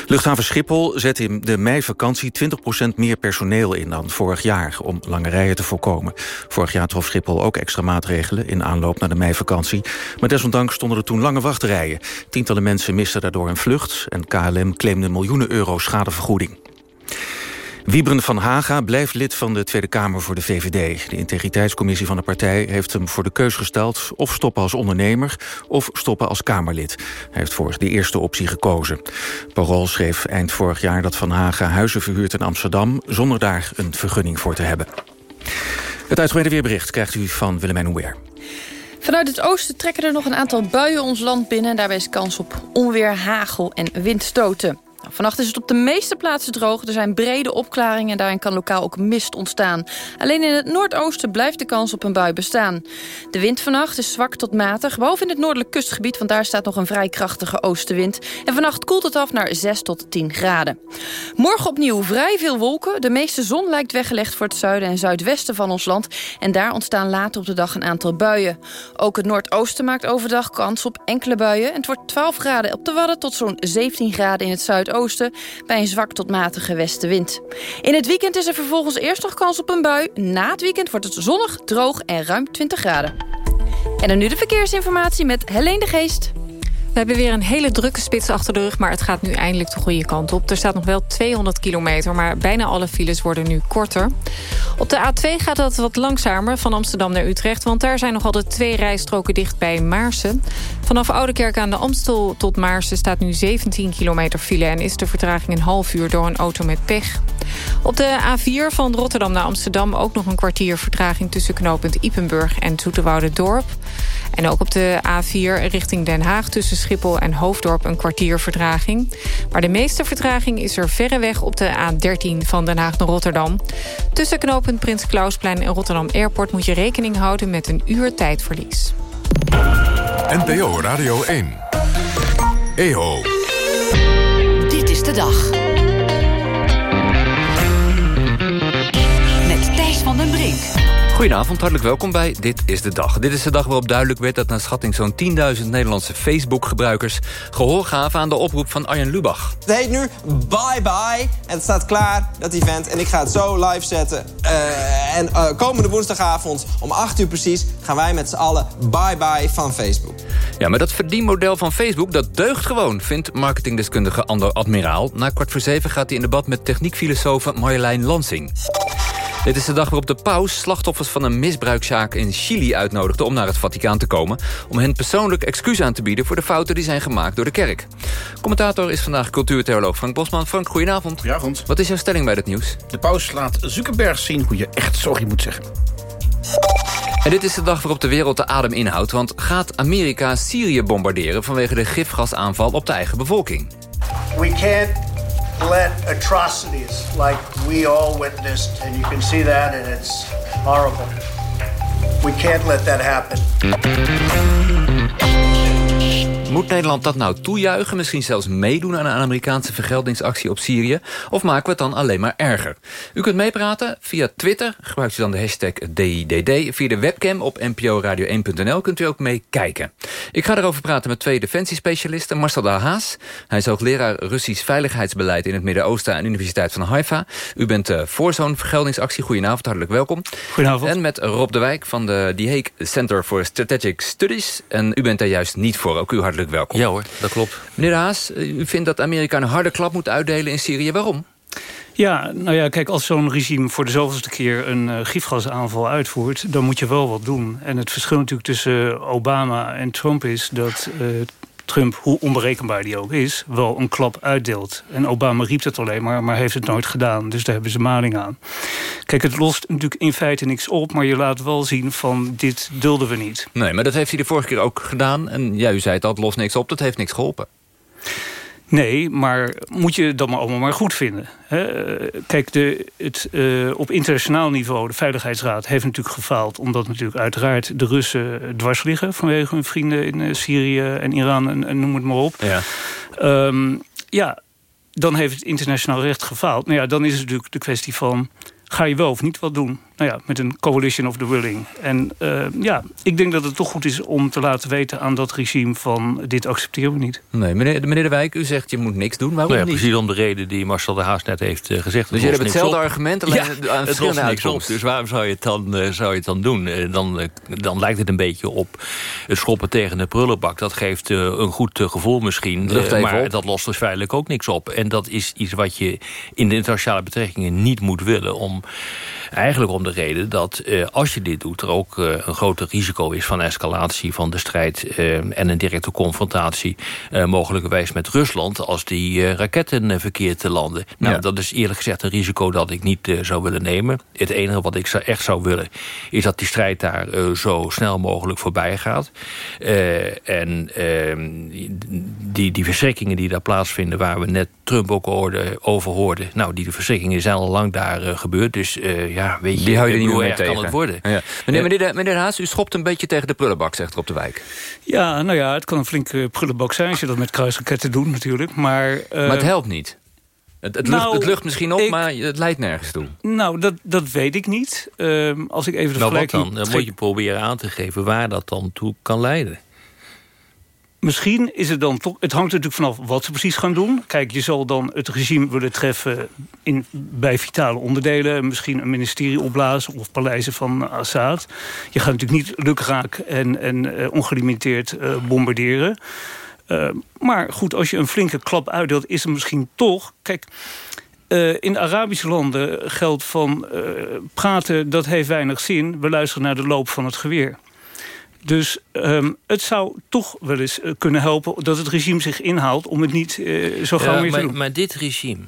Luchthaven Schiphol zet in de meivakantie 20% meer personeel in dan vorig jaar... om lange rijen te voorkomen. Vorig jaar trof Schiphol ook extra maatregelen in aanloop naar de meivakantie. Maar desondanks stonden er toen lange wachtrijen. Tientallen mensen misten daardoor een vlucht... en KLM claimde miljoenen euro schadevergoeding. Wiebren van Haga blijft lid van de Tweede Kamer voor de VVD. De integriteitscommissie van de partij heeft hem voor de keus gesteld... of stoppen als ondernemer of stoppen als Kamerlid. Hij heeft voor de eerste optie gekozen. Parool schreef eind vorig jaar dat Van Haga huizen verhuurt in Amsterdam... zonder daar een vergunning voor te hebben. Het uitgebreide weerbericht krijgt u van Willemijn Houwer. Vanuit het oosten trekken er nog een aantal buien ons land binnen. En daarbij is kans op onweer, hagel en windstoten. Vannacht is het op de meeste plaatsen droog. Er zijn brede opklaringen en daarin kan lokaal ook mist ontstaan. Alleen in het noordoosten blijft de kans op een bui bestaan. De wind vannacht is zwak tot matig, behalve in het noordelijk kustgebied... want daar staat nog een vrij krachtige oostenwind. En vannacht koelt het af naar 6 tot 10 graden. Morgen opnieuw vrij veel wolken. De meeste zon lijkt weggelegd voor het zuiden en zuidwesten van ons land. En daar ontstaan later op de dag een aantal buien. Ook het noordoosten maakt overdag kans op enkele buien. En het wordt 12 graden op de Wadden tot zo'n 17 graden in het zuidoosten bij een zwak tot matige westenwind. In het weekend is er vervolgens eerst nog kans op een bui. Na het weekend wordt het zonnig, droog en ruim 20 graden. En dan nu de verkeersinformatie met Helene de Geest. We hebben weer een hele drukke spits achter de rug... maar het gaat nu eindelijk de goede kant op. Er staat nog wel 200 kilometer, maar bijna alle files worden nu korter. Op de A2 gaat het wat langzamer van Amsterdam naar Utrecht... want daar zijn nog altijd twee rijstroken dicht bij Maarsen. Vanaf Oudekerk aan de Amstel tot Maarsen staat nu 17 kilometer file... en is de vertraging een half uur door een auto met pech. Op de A4 van Rotterdam naar Amsterdam ook nog een kwartier vertraging... tussen knooppunt Ipenburg en Dorp. En ook op de A4 richting Den Haag tussen Schiphol en Hoofddorp een kwartier vertraging. Maar de meeste vertraging is er verreweg op de A13 van Den Haag naar Rotterdam. Tussen knooppunt Prins Klausplein en Rotterdam Airport moet je rekening houden met een uur tijdverlies. NPO Radio 1. EO. Dit is de dag. Goedenavond, hartelijk welkom bij Dit is de Dag. Dit is de dag waarop duidelijk werd dat naar schatting zo'n 10.000 Nederlandse Facebook-gebruikers gehoor gaven aan de oproep van Arjen Lubach. Het heet nu Bye Bye en het staat klaar, dat event. En ik ga het zo live zetten. Uh, en uh, komende woensdagavond om 8 uur precies gaan wij met z'n allen Bye Bye van Facebook. Ja, maar dat verdienmodel van Facebook, dat deugt gewoon, vindt marketingdeskundige Ander Admiraal. Na kwart voor zeven gaat hij in debat met techniekfilosofe Marjolein Lansing. Dit is de dag waarop de paus slachtoffers van een misbruikzaak in Chili uitnodigde om naar het Vaticaan te komen... om hen persoonlijk excuus aan te bieden voor de fouten die zijn gemaakt door de kerk. Commentator is vandaag cultuurtheoloog Frank Bosman. Frank, goedenavond. Goedenavond. Wat is jouw stelling bij dit nieuws? De paus laat Zuckerberg zien hoe je echt sorry moet zeggen. En dit is de dag waarop de wereld de adem inhoudt... want gaat Amerika Syrië bombarderen vanwege de gifgasaanval op de eigen bevolking? We can't let atrocities like we all witnessed, and you can see that, and it's horrible. We can't let that happen. Moet Nederland dat nou toejuichen? Misschien zelfs meedoen aan een Amerikaanse vergeldingsactie op Syrië? Of maken we het dan alleen maar erger? U kunt meepraten via Twitter. Gebruikt u dan de hashtag DIDD. Via de webcam op nporadio1.nl kunt u ook meekijken. Ik ga erover praten met twee defensiespecialisten. Marcel de Haas. Hij is hoogleraar Russisch veiligheidsbeleid in het Midden-Oosten... aan de Universiteit van Haifa. U bent uh, voor zo'n vergeldingsactie. Goedenavond, hartelijk welkom. Goedenavond. En met Rob de Wijk van de The Hague Center for Strategic Studies. En u bent daar juist niet voor. Ook u hartelijk welkom. Ja hoor, dat klopt. Meneer Haas, u vindt dat Amerika een harde klap moet uitdelen in Syrië. Waarom? Ja, nou ja, kijk, als zo'n regime voor de zoveelste keer een uh, gifgasaanval uitvoert... dan moet je wel wat doen. En het verschil natuurlijk tussen Obama en Trump is dat... Uh, Trump, hoe onberekenbaar die ook is, wel een klap uitdeelt. En Obama riep het alleen maar, maar heeft het nooit gedaan. Dus daar hebben ze maling aan. Kijk, het lost natuurlijk in feite niks op... maar je laat wel zien van dit dulden we niet. Nee, maar dat heeft hij de vorige keer ook gedaan. En ja, u zei het het lost niks op, dat heeft niks geholpen. Nee, maar moet je dat maar allemaal maar goed vinden. Hè? Kijk, de, het, uh, op internationaal niveau, de Veiligheidsraad heeft natuurlijk gefaald... omdat natuurlijk uiteraard de Russen dwars liggen... vanwege hun vrienden in uh, Syrië en Iran en, en, noem het maar op. Ja. Um, ja, dan heeft het internationaal recht gefaald. Nou ja, dan is het natuurlijk de kwestie van... ga je wel of niet wat doen? Nou ja, met een coalition of the willing. En uh, ja, ik denk dat het toch goed is om te laten weten aan dat regime van dit accepteren we niet. Nee, meneer, meneer De Wijk, u zegt je moet niks doen. Waarom nou ja, niet? Precies om de reden die Marcel de Haas net heeft uh, gezegd. Dus jullie hebben hetzelfde op. argument, alleen ja, aan het lost niks op. Dus waarom zou je het dan, uh, zou je het dan doen? Uh, dan, dan lijkt het een beetje op het schoppen tegen de prullenbak. Dat geeft een goed gevoel misschien. maar op. dat lost dus feitelijk ook niks op. En dat is iets wat je in de internationale betrekkingen niet moet willen. Om, eigenlijk om de reden dat uh, als je dit doet... er ook uh, een groter risico is van escalatie van de strijd... Uh, en een directe confrontatie mogelijkerwijs met Rusland... als die raketten verkeerd te landen. Nou, ja. dat is eerlijk gezegd een risico dat ik niet zou willen nemen. Het enige wat ik zou, echt zou willen... is dat die strijd daar zo snel mogelijk voorbij gaat. en ehm, die, die verschrikkingen die daar plaatsvinden... waar we net Trump ook over hoorden... nou, die verschrikkingen zijn al lang daar gebeurd. Dus ja, weet je... Die hou je niet meer kan het worden. Ja. Meneer, meneer, meneer Haas, u schopt een beetje tegen de prullenbak, zegt er op de wijk. Ja, nou ja, het kan een flinke prullenbak zijn... als je dat met kruisraketten doet natuurlijk. Maar, uh, maar het helpt niet. Het, het, nou, lucht, het lucht misschien op, ik, maar het leidt nergens toe. Nou, dat, dat weet ik niet. Uh, als ik even de nou, vergelijking... wat dan? Dan moet je proberen aan te geven waar dat dan toe kan leiden. Misschien is het dan toch... Het hangt natuurlijk vanaf wat ze precies gaan doen. Kijk, je zal dan het regime willen treffen in, bij vitale onderdelen. Misschien een ministerie opblazen of paleizen van Assad. Je gaat natuurlijk niet lukraak en, en uh, ongelimiteerd uh, bombarderen. Uh, maar goed, als je een flinke klap uitdeelt, is er misschien toch... Kijk, in Arabische landen geldt van praten, dat heeft weinig zin. We luisteren naar de loop van het geweer. Dus um, het zou toch wel eens uh, kunnen helpen dat het regime zich inhaalt... om het niet uh, zo gauw ja, meer maar, te doen. Maar dit regime,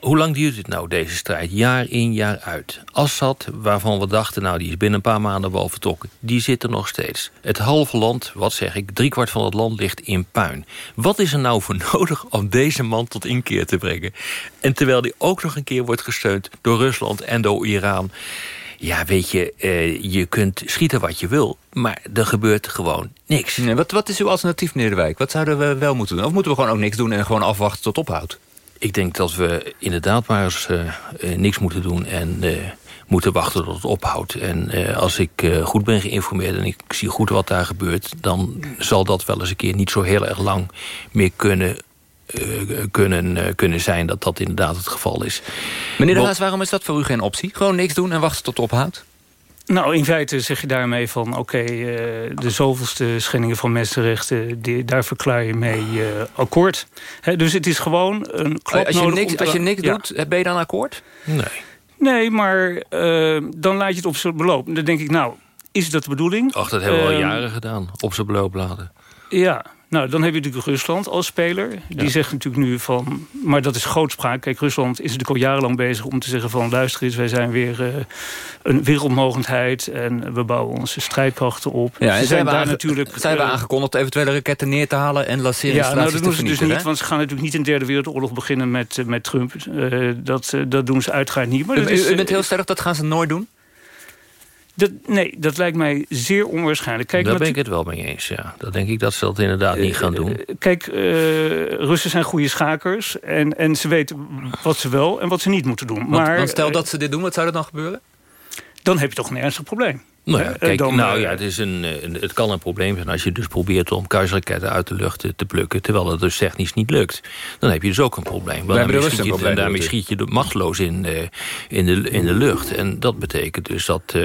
hoe lang duurt het nou, deze strijd? Jaar in, jaar uit. Assad, waarvan we dachten, nou, die is binnen een paar maanden wel vertrokken... die zit er nog steeds. Het halve land, wat zeg ik, driekwart van het land ligt in puin. Wat is er nou voor [laughs] nodig om deze man tot inkeer te brengen? En terwijl die ook nog een keer wordt gesteund door Rusland en door Iran... Ja, weet je, uh, je kunt schieten wat je wil, maar er gebeurt gewoon niks. Nee, wat, wat is uw alternatief, meneer De Wijk? Wat zouden we wel moeten doen? Of moeten we gewoon ook niks doen en gewoon afwachten tot ophoudt? Ik denk dat we inderdaad maar eens uh, uh, niks moeten doen en moeten wachten tot het ophoudt. En als ik goed ben geïnformeerd en ik zie goed wat daar gebeurt... dan zal dat wel eens een keer niet zo heel erg lang meer kunnen kunnen, kunnen zijn dat dat inderdaad het geval is. Meneer De Haas, waarom is dat voor u geen optie? Gewoon niks doen en wachten tot het ophoudt? Nou, in feite zeg je daarmee van... oké, eh, de zoveelste schendingen van mensenrechten... Die, daar verklaar je mee uh, akkoord. dus het is gewoon een klap als je nodig... Niks, als je niks doet, ben je dan akkoord? Nee. Nee, maar uh, dan laat je het op zijn beloop. Dan denk ik, nou, is dat de bedoeling? Ach, dat hebben we al ehm, jaren gedaan. Op zijn beloop laten. Ja, nou, dan heb je natuurlijk Rusland als speler. Die zegt natuurlijk nu van... Maar dat is grootspraak. Kijk, Rusland is natuurlijk al jarenlang bezig om te zeggen van... luister eens, wij zijn weer uh, een wereldmogendheid... en we bouwen onze strijdkrachten op. Ja, en zijn, daar natuurlijk... Zijn we eh, aangekondigd eventuele raketten neer te halen... en lanceren Ja, nou, dat doen ze dus niet. Want ze gaan natuurlijk niet een derde wereldoorlog beginnen met, uh, met Trump. dat, dat doen ze uiteraard niet. Maar u, is, u bent heel sterk, dat gaan ze nooit doen? Dat, nee, dat lijkt mij zeer onwaarschijnlijk. Kijk, Daar ben ik het wel mee eens, ja. Dat denk ik dat ze dat inderdaad niet gaan doen. Eh, kijk, uh, Russen zijn goede schakers. En, en ze weten wat ze wel en wat ze niet moeten doen. Want, maar, want stel dat ze dit doen, wat zou er dan gebeuren? Dan heb je toch een ernstig probleem. Nou ja, kijk, nou ja, het, is een, het kan een probleem zijn als je dus probeert om kruisraketten uit de lucht te, plukken, terwijl het dus technisch niet lukt. Dan heb je dus ook een probleem. Want daarmee, schiet je, en daarmee schiet je machteloos in, uh, in, de, in de lucht. En dat betekent dus dat, uh,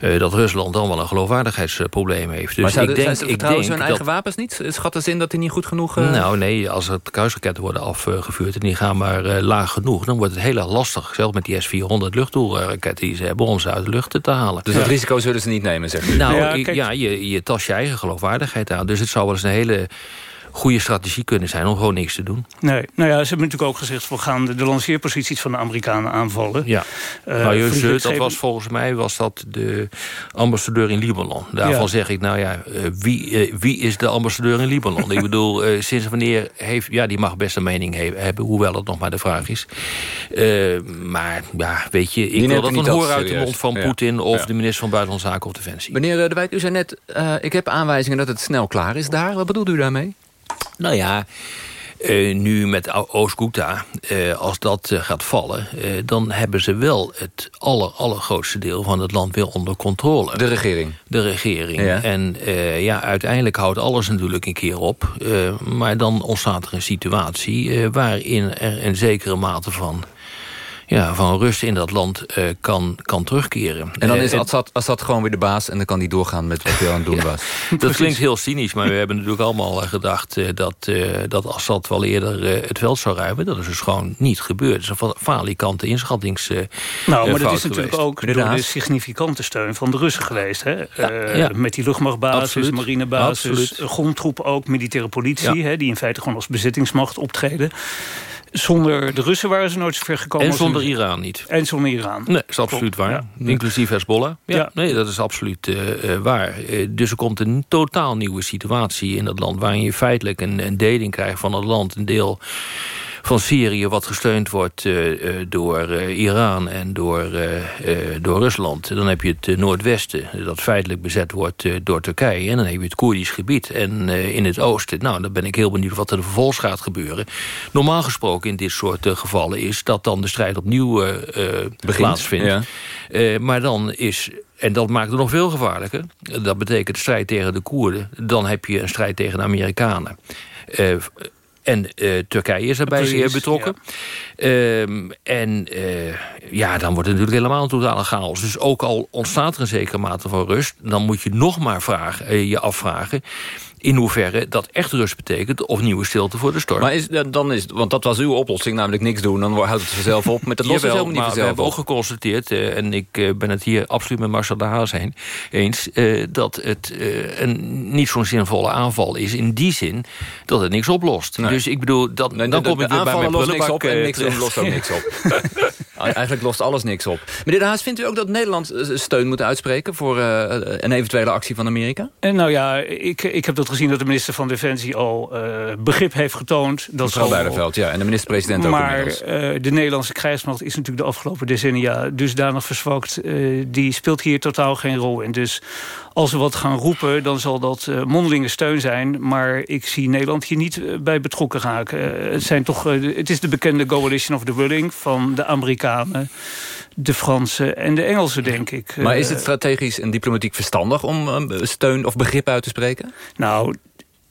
uh, dat Rusland dan wel een geloofwaardigheidsprobleem heeft. Dus maar ik denk, ik denk hun eigen wapens niet? In dat die niet goed genoeg... Nou nee, als het kruisraketten worden afgevuurd en die gaan maar laag genoeg, dan wordt het heel erg lastig, zelfs met die S-400 luchtdoelraketten die ze hebben, om ze uit de lucht te halen. Dus dat risico zullen ze niet nemen, zeg je? Nou, ja, ja je, je tast je eigen geloofwaardigheid aan. Dus het zou wel eens een hele goede strategie kunnen zijn om gewoon niks te doen. Nee, nou ja, ze hebben natuurlijk ook gezegd... we gaan de, lanceerposities van de Amerikanen aanvallen. Ja, uh, nou, je, dat was volgens mij was dat de ambassadeur in Libanon. Daarvan zeg ik, nou ja, uh, wie, uh, wie is de ambassadeur in Libanon? ik [laughs] bedoel, sinds wanneer heeft... ja, die mag best een mening hebben, hoewel het nog maar de vraag is. maar ja, weet je, ik wil dat dan horen uit de mond van Poetin... of ja. de minister van Buitenlandse Zaken of Defensie. Meneer De Wijk, u zei net, ik heb aanwijzingen dat het snel klaar is daar. Wat bedoelt u daarmee? Nou ja, uh, nu met Oost-Ghouta, uh, als dat uh, gaat vallen... dan hebben ze wel het aller, allergrootste deel van het land weer onder controle. De regering? De regering. Ja. En ja, uiteindelijk houdt alles natuurlijk een keer op. maar dan ontstaat er een situatie waarin er een zekere mate van ja, van rust in dat land uh, kan, kan terugkeren. En dan is Assad, Assad gewoon weer de baas en dan kan hij doorgaan met wat hij aan het doen [laughs] was. dat klinkt heel cynisch, maar we hebben natuurlijk allemaal gedacht... Uh, dat, uh, dat Assad wel eerder het veld zou ruimen. Dat is dus gewoon niet gebeurd. Dat is een falikante inschattings Nou, maar dat is natuurlijk ook door de significante steun van de Russen geweest. Hè? Ja, ja. Met die luchtmachtbasis, marinebasis, grondtroepen ook, militaire politie... Hè, die in feite gewoon als bezettingsmacht optreden. Zonder de Russen waren ze nooit zo ver gekomen. En zonder Iran niet. En zonder Iran. Nee, dat is absoluut waar. Inclusief Hezbollah. Ja, Nee, dat is absoluut uh, waar. Uh, dus er komt een totaal nieuwe situatie in dat land... waarin je feitelijk een, een deling krijgt van het land. Een deel van Syrië... wat gesteund wordt uh, door uh, Iran en door, door Rusland. Dan heb je het Noordwesten, dat feitelijk bezet wordt door Turkije. En dan heb je het Koerdisch gebied. En in het oosten, nou, dan ben ik heel benieuwd wat er vervolgens gaat gebeuren. Normaal gesproken in dit soort gevallen is... dat dan de strijd opnieuw plaatsvindt. Ja. maar dan is en dat maakt het nog veel gevaarlijker. Dat betekent strijd tegen de Koerden. Dan heb je een strijd tegen de Amerikanen. Uh, en uh, Turkije is erbij Precies, betrokken. Ja. Uh, en uh, ja, dan wordt het natuurlijk helemaal een totale chaos. Dus ook al ontstaat er een zekere mate van rust... dan moet je nog maar vragen, je afvragen in hoeverre dat echt rust betekent... of nieuwe stilte voor de storm. Maar is, dan is, want dat was uw oplossing, namelijk niks doen... dan houdt het vanzelf op. Met het lossen Jawel, niet maar we hebben ook geconstateerd... Uh, en ik uh, ben het hier absoluut met Marcel de Haas heen, eens... Uh, dat het een niet zo'n zinvolle aanval is... in die zin dat het niks oplost. Nee. Dus ik bedoel, dat, nee, dan kom ik weer bij mijn niks op en niks lost ook niks op. [laughs] Eigenlijk lost alles niks op. Meneer De Haas, vindt u ook dat Nederland steun moet uitspreken... voor een eventuele actie van Amerika? En nou ja, ik, ik heb dat gezien dat de minister van Defensie al uh, begrip heeft getoond. Dat Mevrouw Bijderveld, ja. En de minister-president ook Maar de Nederlandse krijgsmacht is natuurlijk de afgelopen decennia dusdanig verzwakt. Die speelt hier totaal geen rol in. Dus als we wat gaan roepen, dan zal dat uh, mondelinge steun zijn. Maar ik zie Nederland hier niet bij betrokken raken. het, zijn toch, het is de bekende coalition of the willing van de Amerikanen de Fransen en de Engelsen, denk ik. Maar is het strategisch en diplomatiek verstandig om steun of begrip uit te spreken? Nou,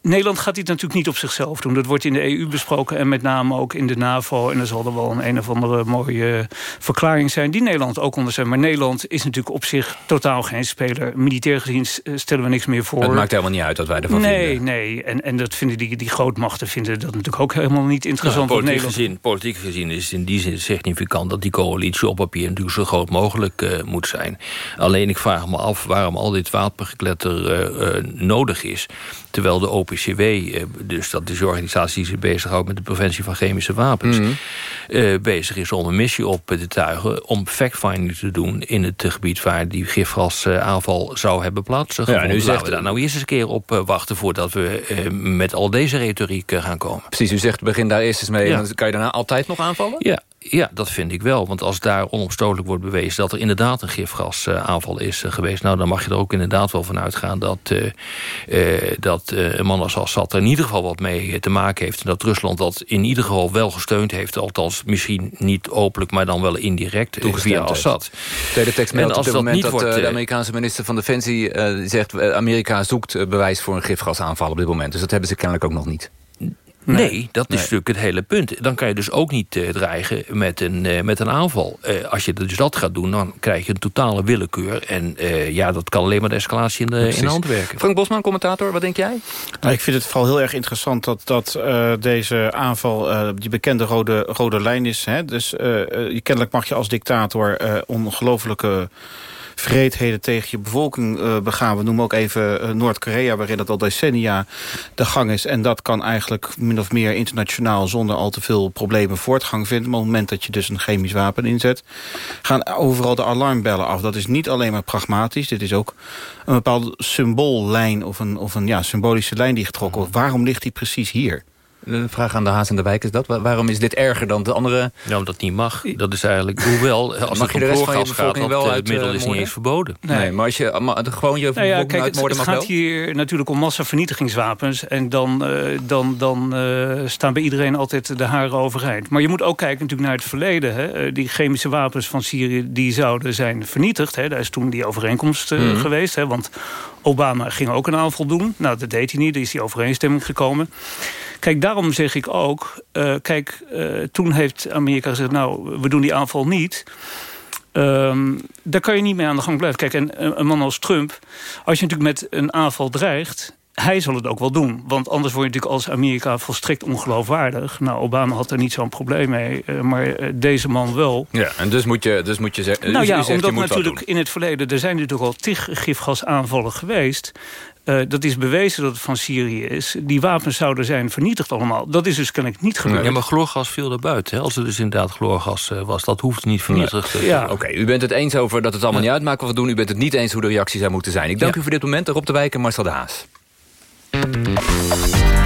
Nederland gaat dit natuurlijk niet op zichzelf doen. Dat wordt in de EU besproken en met name ook in de NAVO. En er zal er wel een een of andere mooie verklaring zijn... die Nederland ook ondersteunt. Maar Nederland is natuurlijk op zich totaal geen speler. Militair gezien stellen we niks meer voor. Het maakt helemaal niet uit wat wij ervan nee, vinden. Nee, nee. En, en dat vinden die, die grootmachten vinden dat natuurlijk ook helemaal niet interessant. Nou, politiek, gezien, politiek gezien is het in die zin significant... dat die coalitie op papier natuurlijk zo groot mogelijk uh, moet zijn. Alleen ik vraag me af waarom al dit wapengekletter uh, uh, nodig is... terwijl de open OPCW, eh, dus dat is de organisatie die zich bezighoudt met de preventie van chemische wapens, mm -hmm. bezig is om een missie op te tuigen om fact-finding te doen in het gebied waar die gifgasaanval zou hebben plaatsgevonden. Ja, nu zegt... we daar nou eerst eens een keer op eh, wachten voordat we met al deze retoriek gaan komen. Precies, u zegt begin daar eerst eens mee ja. dan kan je daarna altijd nog aanvallen? Ja, ja, dat vind ik wel. Want als daar onomstotelijk wordt bewezen... dat er inderdaad een gifgasaanval is uh, geweest... nou, dan mag je er ook inderdaad wel van uitgaan... dat, uh, uh, dat een man als Assad er in ieder geval wat mee te maken heeft... en dat Rusland dat in ieder geval wel gesteund heeft... althans misschien niet openlijk, maar dan wel indirect via Assad. Tweede tekst meldt op dit moment dat wordt, de Amerikaanse minister van Defensie zegt... Amerika zoekt bewijs voor een gifgasaanval op dit moment. Dus dat hebben ze kennelijk ook nog niet. Nee, dat is natuurlijk het hele punt. Dan kan je dus ook niet uh, dreigen met een, uh, met een aanval. Uh, als je dus dat gaat doen, dan krijg je een totale willekeur. En ja, dat kan alleen maar de escalatie in de, in de hand werken. Frank Bosman, commentator, wat denk jij? Nou, ik vind het vooral heel erg interessant dat, dat deze aanval... die bekende rode, rode lijn is. Hè? Dus kennelijk mag je als dictator ongelofelijke vreedheden tegen je bevolking uh, begaan. We noemen ook even uh, Noord-Korea, waarin dat al decennia de gang is. En dat kan eigenlijk min of meer internationaal zonder al te veel problemen voortgang vinden. Maar op het moment dat je dus een chemisch wapen inzet, gaan overal de alarmbellen af. Dat is niet alleen maar pragmatisch, dit is ook een bepaalde symboollijn of een, of een ja, symbolische lijn die getrokken wordt. Waarom ligt die precies hier? De vraag aan de Haas en de Wijk is dat. Waarom is dit erger dan de andere... Ja, omdat het niet mag. Dat is eigenlijk... Hoewel, [laughs] als mag het om gaat, dat wel het middel is niet eens verboden. Nee, nee maar als je maar, gewoon je nou ja, kijk, het, het gaat hier natuurlijk om massavernietigingswapens. En dan, uh, dan, dan uh, staan bij iedereen altijd de haren overeind. Maar je moet ook kijken natuurlijk naar het verleden. Hè. Die chemische wapens van Syrië die zouden zijn vernietigd. Hè. Daar is toen die overeenkomst uh, mm -hmm. geweest. Hè. Want Obama ging ook een aanval doen. Nou, dat deed hij niet. Er is die overeenstemming gekomen. Kijk, daarom zeg ik ook... Uh, kijk, uh, toen heeft Amerika gezegd... nou, we doen die aanval niet... Um, daar kan je niet mee aan de gang blijven. Kijk, en een man als Trump... als je natuurlijk met een aanval dreigt hij zal het ook wel doen. Want anders word je natuurlijk als Amerika volstrekt ongeloofwaardig. Nou, Obama had er niet zo'n probleem mee. Maar deze man wel. Ja, en dus moet je, dus moet je zeggen... Nou ja, zegt, omdat natuurlijk in het verleden... er zijn natuurlijk al tig gifgasaanvallen geweest... Uh, dat is bewezen dat het van Syrië is. Die wapens zouden zijn vernietigd allemaal. Dat is dus kennelijk niet gebeurd. Ja, maar chloorgas viel er buiten. Hè? Als er dus inderdaad chloorgas uh, was, dat hoeft niet vernietigd te ja. Oké, okay, u bent het eens over dat het allemaal ja. niet uitmaakt wat we doen. U bent het niet eens hoe de reactie zou moeten zijn. Ik dank ja. u voor dit moment. Rob de Wijk en Marcel de Haas.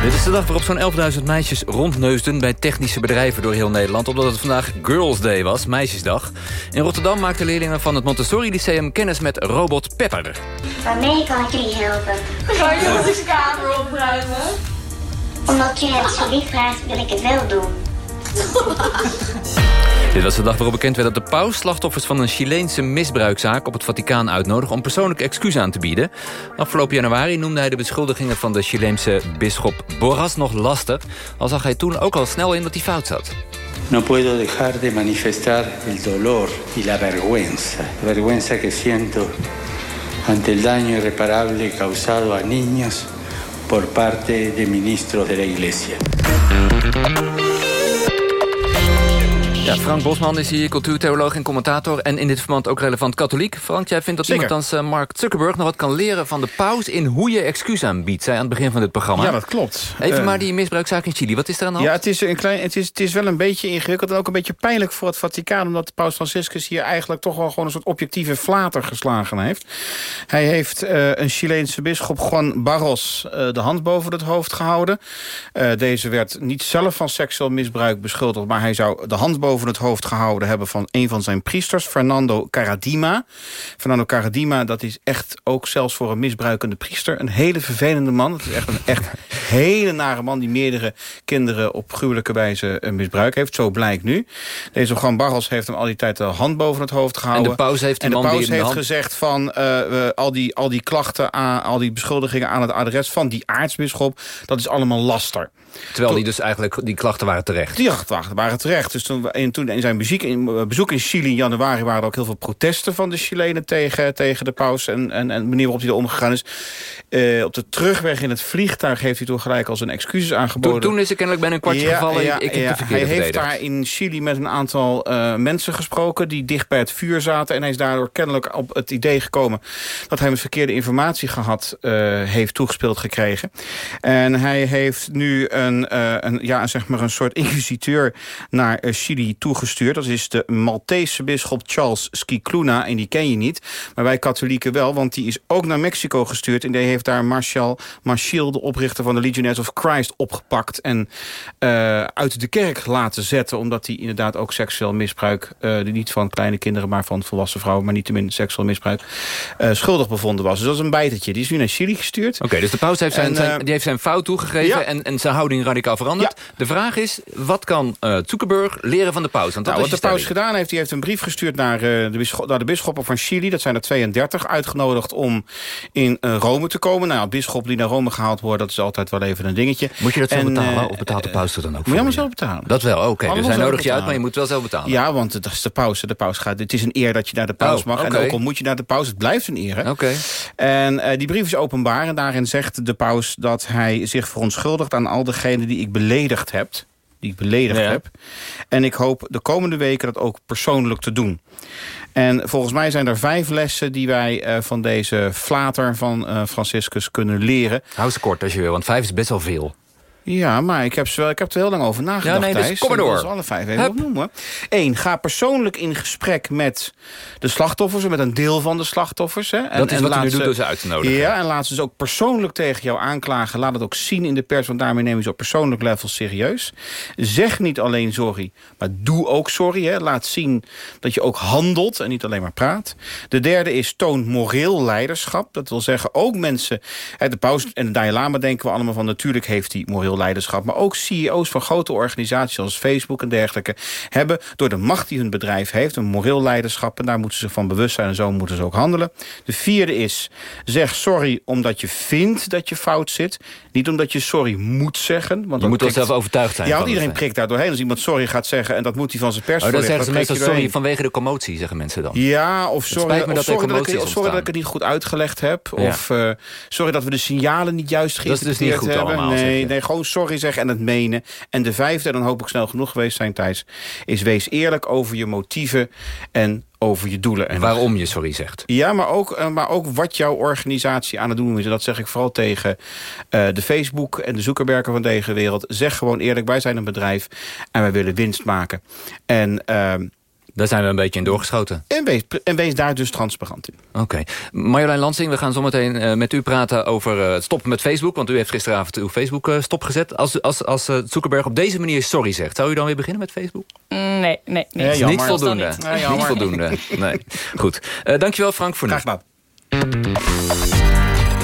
Dit is de dag waarop zo'n 11.000 meisjes rondneusden bij technische bedrijven door heel Nederland... omdat het vandaag Girls Day was, Meisjesdag. In Rotterdam maakten leerlingen van het Montessori Lyceum kennis met robot Pepper. Waarmee kan ik jullie helpen? Ga je onze kamer opruimen? Omdat je het zo lief vraagt, wil ik het wel doen. [laughs] Dit was de dag waarop bekend werd dat de paus slachtoffers van een Chileense misbruikzaak op het Vaticaan uitnodigt om persoonlijk excuus aan te bieden. Afgelopen januari noemde hij de beschuldigingen van de Chileense bisschop Borras nog lastig, al zag hij toen ook al snel in dat hij fout zat. No puedo dejar de manifestar el dolor y la vergüenza, la vergüenza que siento ante el daño irreparable causado a niños por parte de ministros de la Iglesia. Ja, Frank Bosman is hier, cultuurtheoloog en commentator... en in dit verband ook relevant katholiek. Frank, jij vindt dat Zeker. iemand als uh, Mark Zuckerberg... nog wat kan leren van de paus in hoe je excuus aanbiedt... zei aan het begin van dit programma. Ja, dat klopt. Even uh, maar die misbruikzaak in Chili. Wat is er aan de hand? Ja, het is, een klein, het, is, het is wel een beetje ingewikkeld... en ook een beetje pijnlijk voor het Vaticaan... omdat paus Franciscus hier eigenlijk toch wel gewoon... een soort objectieve flater geslagen heeft. Hij heeft uh, een Chileense bisschop, Juan Barros... de hand boven het hoofd gehouden. deze werd niet zelf van seksueel misbruik beschuldigd... maar hij zou de hand boven boven het hoofd gehouden hebben... van een van zijn priesters, Fernando Caradima. Fernando Caradima, dat is echt ook zelfs voor een misbruikende priester... een hele vervelende man. Het is echt een echt [laughs] hele nare man... die meerdere kinderen op gruwelijke wijze uh, misbruik heeft. Zo blijkt nu. Deze Juan Barros heeft hem al die tijd de hand boven het hoofd gehouden. En de paus heeft, en de paus heeft gezegd van uh, al, die, al die klachten, aan, al die beschuldigingen aan het adres van die aartsbisschop... dat is allemaal laster. Terwijl die dus eigenlijk, die klachten waren terecht. Die klachten waren terecht. Dus toen, in, toen in zijn bezoek in, bezoek in Chili in januari... waren er ook heel veel protesten van de Chilenen tegen, tegen de paus... en, en, en de manier waarop hij er omgegaan is. Uh, op de terugweg in het vliegtuig heeft hij toen gelijk als een excuses aangeboden. Toen, toen is er kennelijk bij een kwartje ja, gevallen. Ja, ik heb ja, de hij heeft verdedigd. daar in Chili met een aantal uh, mensen gesproken... die dicht bij het vuur zaten. En hij is daardoor kennelijk op het idee gekomen... dat hij met verkeerde informatie gehad uh, heeft toegespeeld gekregen. En hij heeft nu een, een ja, zeg maar een soort inquisiteur naar uh, Chili toegestuurd. Dat is de Maltese bisschop Charles Scicluna. En die ken je niet, maar wij katholieken wel. Want die is ook naar Mexico gestuurd. En die heeft daar Marshal Machiel, de oprichter van de Legionnaires of Christ, opgepakt. En uh, uit de kerk laten zetten. Omdat hij inderdaad ook seksueel misbruik... Uh, niet van kleine kinderen, maar van volwassen vrouwen... maar niet tenminste seksueel misbruik... schuldig bevonden was. Dus dat is een bijtetje. Die is nu naar Chili gestuurd. Oké, okay, dus de paus heeft zijn, en, zijn, die heeft zijn fout toegegeven... Ja. En, en zijn houding radicaal veranderd. Ja. De vraag is, wat kan uh, Zuckerberg leren van de paus? Want nou, wat de paus gedaan heeft, hij heeft een brief gestuurd naar, uh, de, naar de bisschoppen van Chili. Dat zijn er 32, uitgenodigd om in uh, Rome te komen. Nou, bisschop die naar Rome gehaald wordt, dat is altijd wel even een dingetje. Moet je dat zelf betalen? Of betaalt de paus er dan ook Moet je allemaal zelf betalen. Dat wel, oké. Okay. Dus hij nodigt je uit, maar je moet wel zelf betalen. Ja, want dat is de paus. De paus gaat, het is een eer dat je naar de paus oh, mag. Okay. En ook al moet je naar de paus, het blijft een eer. Oké. Okay. En die brief is openbaar. En daarin zegt de paus dat hij zich verontschuldigt aan al degenen die ik beledigd heb die ik beledigd ja. heb. En ik hoop de komende weken dat ook persoonlijk te doen. En volgens mij zijn er vijf lessen die wij uh, van deze flater van uh, Franciscus kunnen leren. Hou ze kort als je wil, want vijf is best wel veel. Ja, maar ik heb, wel, ik heb er heel lang over nagedacht, ja, nee, dus kom maar door. Alle vijf even opnoemen. Eén, ga persoonlijk in gesprek met de slachtoffers... met een deel van de slachtoffers. Hè. En, dat is en wat u nu doet door ze uit te nodigen. Ja, en laat ze dus ook persoonlijk tegen jou aanklagen. Laat het ook zien in de pers, want daarmee nemen ze op persoonlijk level serieus. Zeg niet alleen sorry, maar doe ook sorry. Hè. Laat zien dat je ook handelt en niet alleen maar praat. De derde is toon moreel leiderschap. Dat wil zeggen, ook mensen... Hè, de paus en de Dalai Lama denken we allemaal van... natuurlijk heeft hij moreel leiderschap, maar ook CEO's van grote organisaties zoals Facebook en dergelijke... hebben door de macht die hun bedrijf heeft een moreel leiderschap... en daar moeten ze van bewust zijn en zo moeten ze ook handelen. De vierde is, zeg sorry omdat je vindt dat je fout zit. Niet omdat je sorry moet zeggen. Want je moet prikt... zelf overtuigd zijn. Ja, want iedereen prikt daar doorheen. Als iemand sorry gaat zeggen en dat moet hij van zijn pers oh, dan zeggen ze meestal sorry vanwege de commotie, zeggen mensen dan. Ja, of sorry, of dat, sorry, dat, ik, of sorry dat ik het niet goed uitgelegd heb. Ja. Of uh, sorry dat we de signalen niet juist geïnterpreteerd dat is dus niet goed hebben. Allemaal, nee, nee, gewoon sorry zeggen en het menen. En de vijfde, dan hoop ik snel genoeg geweest zijn, Thijs... is wees eerlijk over je motieven en over je doelen. En waarom je sorry zegt. Ja, maar ook, uh, maar ook wat jouw organisatie aan het doen is. En dat zeg ik vooral tegen uh, de Facebook en de Zuckerbergen van deze wereld. Zeg gewoon eerlijk, wij zijn een bedrijf en wij willen winst maken. En... Uh, daar zijn we een beetje in doorgeschoten. En wees, en wees daar dus transparant in. Oké. Okay. Marjolein Lansing, we gaan zometeen uh, met u praten over het uh, stoppen met Facebook. Want u heeft gisteravond uw Facebook uh, stopgezet. Als, als, als Zuckerberg op deze manier sorry zegt... zou u dan weer beginnen met Facebook? Nee, nee. nee. Ja, jammer, niet voldoende. Niet. Ja, niet voldoende. Nee. Goed. dankjewel Frank voor nu. Graag gedaan.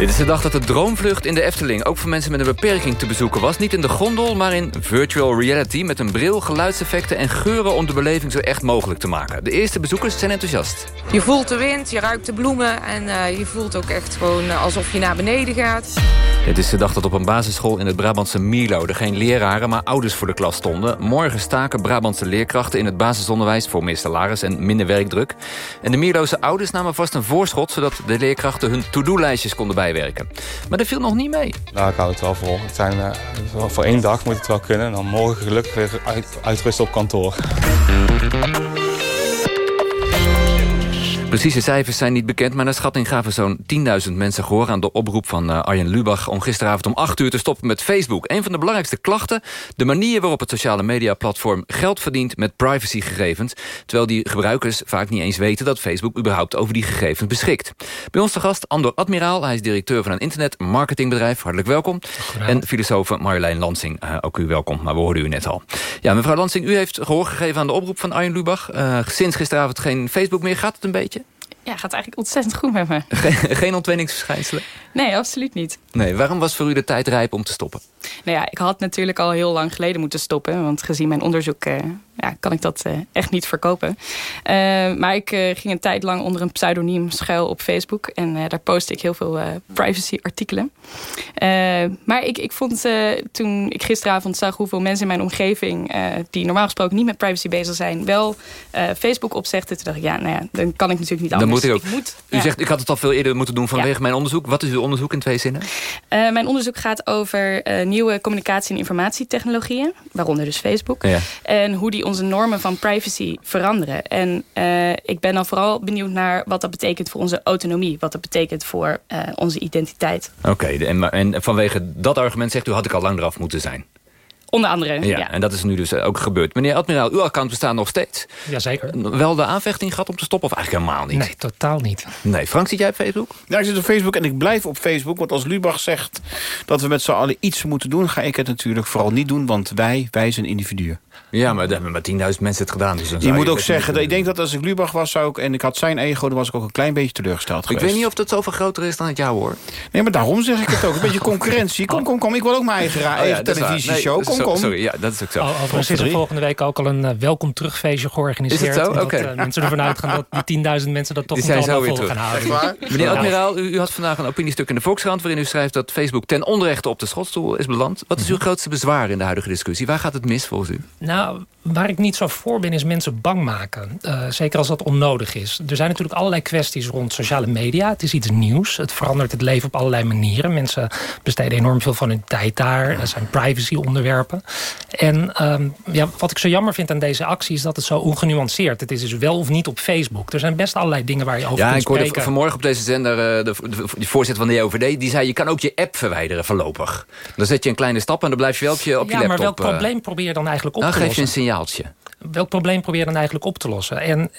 Dit is de dag dat de droomvlucht in de Efteling... ook voor mensen met een beperking te bezoeken was. Niet in de gondel, maar in virtual reality... met een bril, geluidseffecten en geuren... om de beleving zo echt mogelijk te maken. De eerste bezoekers zijn enthousiast. Je voelt de wind, je ruikt de bloemen... en uh, je voelt ook echt gewoon alsof je naar beneden gaat. Dit is de dag dat op een basisschool in het Brabantse Mierlo... er geen leraren, maar ouders voor de klas stonden. Morgen staken Brabantse leerkrachten in het basisonderwijs... voor meer salaris en minder werkdruk. En de Mierloze ouders namen vast een voorschot... zodat de leerkrachten hun to-do-lijstjes konden bijwerken. Maar dat viel nog niet mee. Nou, ik hou het wel vol. Het zijn, uh, voor één dag moet het wel kunnen. En dan morgen gelukkig weer uit, uitrusten op kantoor. Precieze cijfers zijn niet bekend, maar naar schatting gaven zo'n 10.000 mensen gehoor aan de oproep van uh, Arjen Lubach om gisteravond om 8 uur te stoppen met Facebook. Een van de belangrijkste klachten, de manier waarop het sociale mediaplatform geld verdient met privacygegevens, terwijl die gebruikers vaak niet eens weten dat Facebook überhaupt over die gegevens beschikt. Bij ons te gast Andor Admiraal, hij is directeur van een internetmarketingbedrijf. Hartelijk welkom. En filosoof Marjolein Lansing, uh, ook u welkom, maar we hoorden u net al. Ja, mevrouw Lansing, u heeft gehoor gegeven aan de oproep van Arjen Lubach. Uh, sinds gisteravond geen Facebook meer. Gaat het een beetje? Ja, gaat eigenlijk ontzettend goed met me. [laughs] Geen, geen ontwenningsverschijnselen? Nee, absoluut niet. Nee, waarom was voor u de tijd rijp om te stoppen? Nou ja, ik had natuurlijk al heel lang geleden moeten stoppen. Want gezien mijn onderzoek uh, ja, kan ik dat uh, echt niet verkopen. Uh, maar ik ging een tijd lang onder een pseudoniem schuil op Facebook. En daar postte ik heel veel privacy artikelen. maar ik, ik vond toen ik gisteravond zag hoeveel mensen in mijn omgeving... die normaal gesproken niet met privacy bezig zijn... wel Facebook opzegden. Toen dacht ik, ja, nou ja, dan kan ik natuurlijk niet anders. Dan moet ik ook. moet, u zegt, ik had het al veel eerder moeten doen vanwege ja. mijn onderzoek. Wat is uw onderzoek in twee zinnen? mijn onderzoek gaat over nieuwe communicatie- en informatietechnologieën. Waaronder dus Facebook. Ja. En hoe die onze normen van privacy veranderen. En uh, ik ben dan vooral benieuwd naar wat dat betekent voor onze autonomie. Wat dat betekent voor uh, onze identiteit. Oké, okay, en, en vanwege dat argument zegt u... had ik al lang eraf moeten zijn. Onder andere, ja, ja. En dat is nu dus ook gebeurd. Meneer Admiraal, uw account bestaat nog steeds. Jazeker. Wel de aanvechting gehad om te stoppen of eigenlijk helemaal niet? Nee, totaal niet. Nee, Frank, zit jij op Facebook? Ja, ik zit op Facebook en ik blijf op Facebook. Want als Lubach zegt dat we met z'n allen iets moeten doen... ga ik het natuurlijk vooral niet doen, want wij, wij zijn individuen. Ja, maar daar hebben maar 10.000 mensen het gedaan. Dus dan je moet ook zeggen, ik denk dat als ik Lubach was zou ik, en ik had zijn ego... dan was ik ook een klein beetje teleurgesteld Ik weet niet of dat zoveel groter is dan het jou hoor. Nee, maar daarom zeg ik het ook. Een beetje concurrentie. Kom, kom, kom. Ik wil ook mijn eigen, oh, ja, televisieshow. Nee, kom, kom. Sorry, ja, dat is ook zo. Overigens is er volgende week ook al een uh, welkom terugfeestje georganiseerd. Is het zo? Oké. Okay. Uh, mensen ervan uitgaan dat die 10.000 mensen dat toch niet allemaal vol gaan houden. Meneer Admiraal, u, u, had vandaag een opiniestuk in de Volkskrant... waarin u schrijft dat Facebook ten onrechte op de schotstoel is beland. Wat is uw grootste bezwaar in de huidige discussie? Waar gaat het mis volgens u? Nou, waar ik niet zo voor ben, is mensen bang maken. Uh, zeker als dat onnodig is. Er zijn natuurlijk allerlei kwesties rond sociale media. Het is iets nieuws. Het verandert het leven op allerlei manieren. Mensen besteden enorm veel van hun tijd daar. Er zijn privacy-onderwerpen. En um, ja, wat ik zo jammer vind aan deze actie is dat het zo ongenuanceerd. Het is dus wel of niet op Facebook. Er zijn best allerlei dingen waar je over ja, kunt spreken. Ja, ik hoorde vanmorgen op deze zender uh, de, de, voorzitter van de JOVD... die zei, je kan ook je app verwijderen voorlopig. Dan zet je een kleine stap en dan blijf je wel op je, op ja, je laptop. maar welk uh, probleem probeer je dan eigenlijk op dan te geef je een signaaltje welk probleem probeer je dan eigenlijk op te lossen? En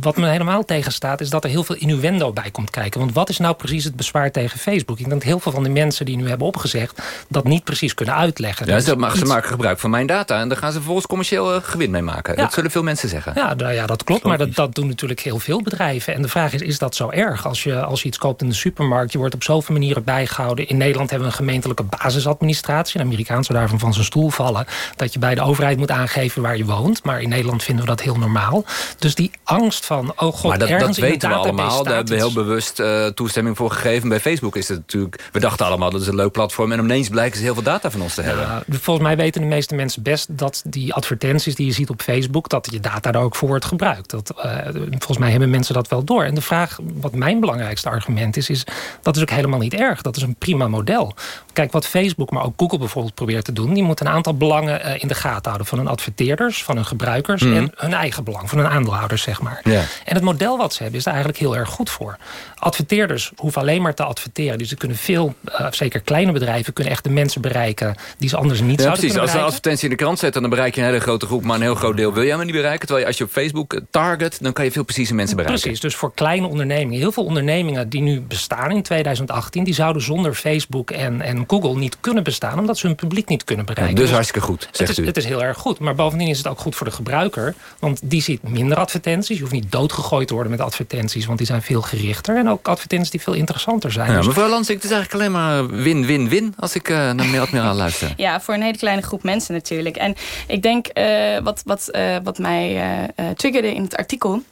wat me helemaal tegenstaat is dat er heel veel innuendo bij komt kijken. Want wat is nou precies het bezwaar tegen Facebook? Ik denk dat heel veel van de mensen die nu hebben opgezegd... dat niet precies kunnen uitleggen. Ja, ze, iets... ze maken gebruik van mijn data en daar gaan ze vervolgens commercieel uh, gewin mee maken. Ja. Dat zullen veel mensen zeggen. Ja, nou, ja dat klopt, maar dat, dat doen natuurlijk heel veel bedrijven. En de vraag is, is dat zo erg? Als je, als je iets koopt in de supermarkt, je wordt op zoveel manieren bijgehouden. In Nederland hebben we een gemeentelijke basisadministratie. Een Amerikaan zou daarvan van zijn stoel vallen. Dat je bij de overheid moet aangeven waar je woont. Maar in Nederland vinden we dat heel normaal. Dus die angst van, oh god, maar dat, ergens dat weten we allemaal. Daar hebben we heel bewust uh, toestemming voor gegeven. Bij Facebook is het natuurlijk... We dachten allemaal, dat is een leuk platform. En ineens blijken ze heel veel data van ons te hebben. Ja, volgens mij weten de meeste mensen best dat die advertenties die je ziet op Facebook... dat je data daar ook voor wordt gebruikt. Dat, uh, volgens mij hebben mensen dat wel door. En de vraag, wat mijn belangrijkste argument is... is dat is ook helemaal niet erg. Dat is een prima model. Kijk, wat Facebook, maar ook Google bijvoorbeeld probeert te doen... die moet een aantal belangen uh, in de gaten houden. Van hun adverteerders, van hun gebruikers... Mm. en hun eigen belang, van hun aandeelhouders, zeg maar. Ja. En het model wat ze hebben is daar eigenlijk heel erg goed voor. Adverteerders hoeven alleen maar te adverteren. Dus ze kunnen veel, uh, zeker kleine bedrijven... kunnen echt de mensen bereiken die ze anders niet ja, zouden precies. Als een advertentie in de krant zet... dan bereik je een hele grote groep, maar een heel groot deel wil je helemaal niet bereiken. Terwijl je als je op Facebook target, dan kan je veel precieze mensen bereiken. Precies, dus voor kleine ondernemingen. Heel veel ondernemingen die nu bestaan in 2018... die zouden zonder Facebook en, en Google niet kunnen bestaan... omdat ze hun publiek niet kunnen bereiken. Ja, dus, dus hartstikke goed, zegt het is, u. Het is heel erg goed. Maar bovendien is het ook goed voor de gebruiker. Want die ziet minder advertenties. Je hoeft niet doodgegooid te worden met advertenties... want die zijn veel gerichter. En ook advertenties die veel interessanter zijn. Ja, Dus- mevrouw Lansing, het is eigenlijk alleen maar win-win-win... als ik uh, naar meneer Admiraal [laughs] luister. Ja, voor een hele kleine groep mensen natuurlijk. En ik denk, uh, wat, wat, uh, wat mij uh, triggerde in het artikel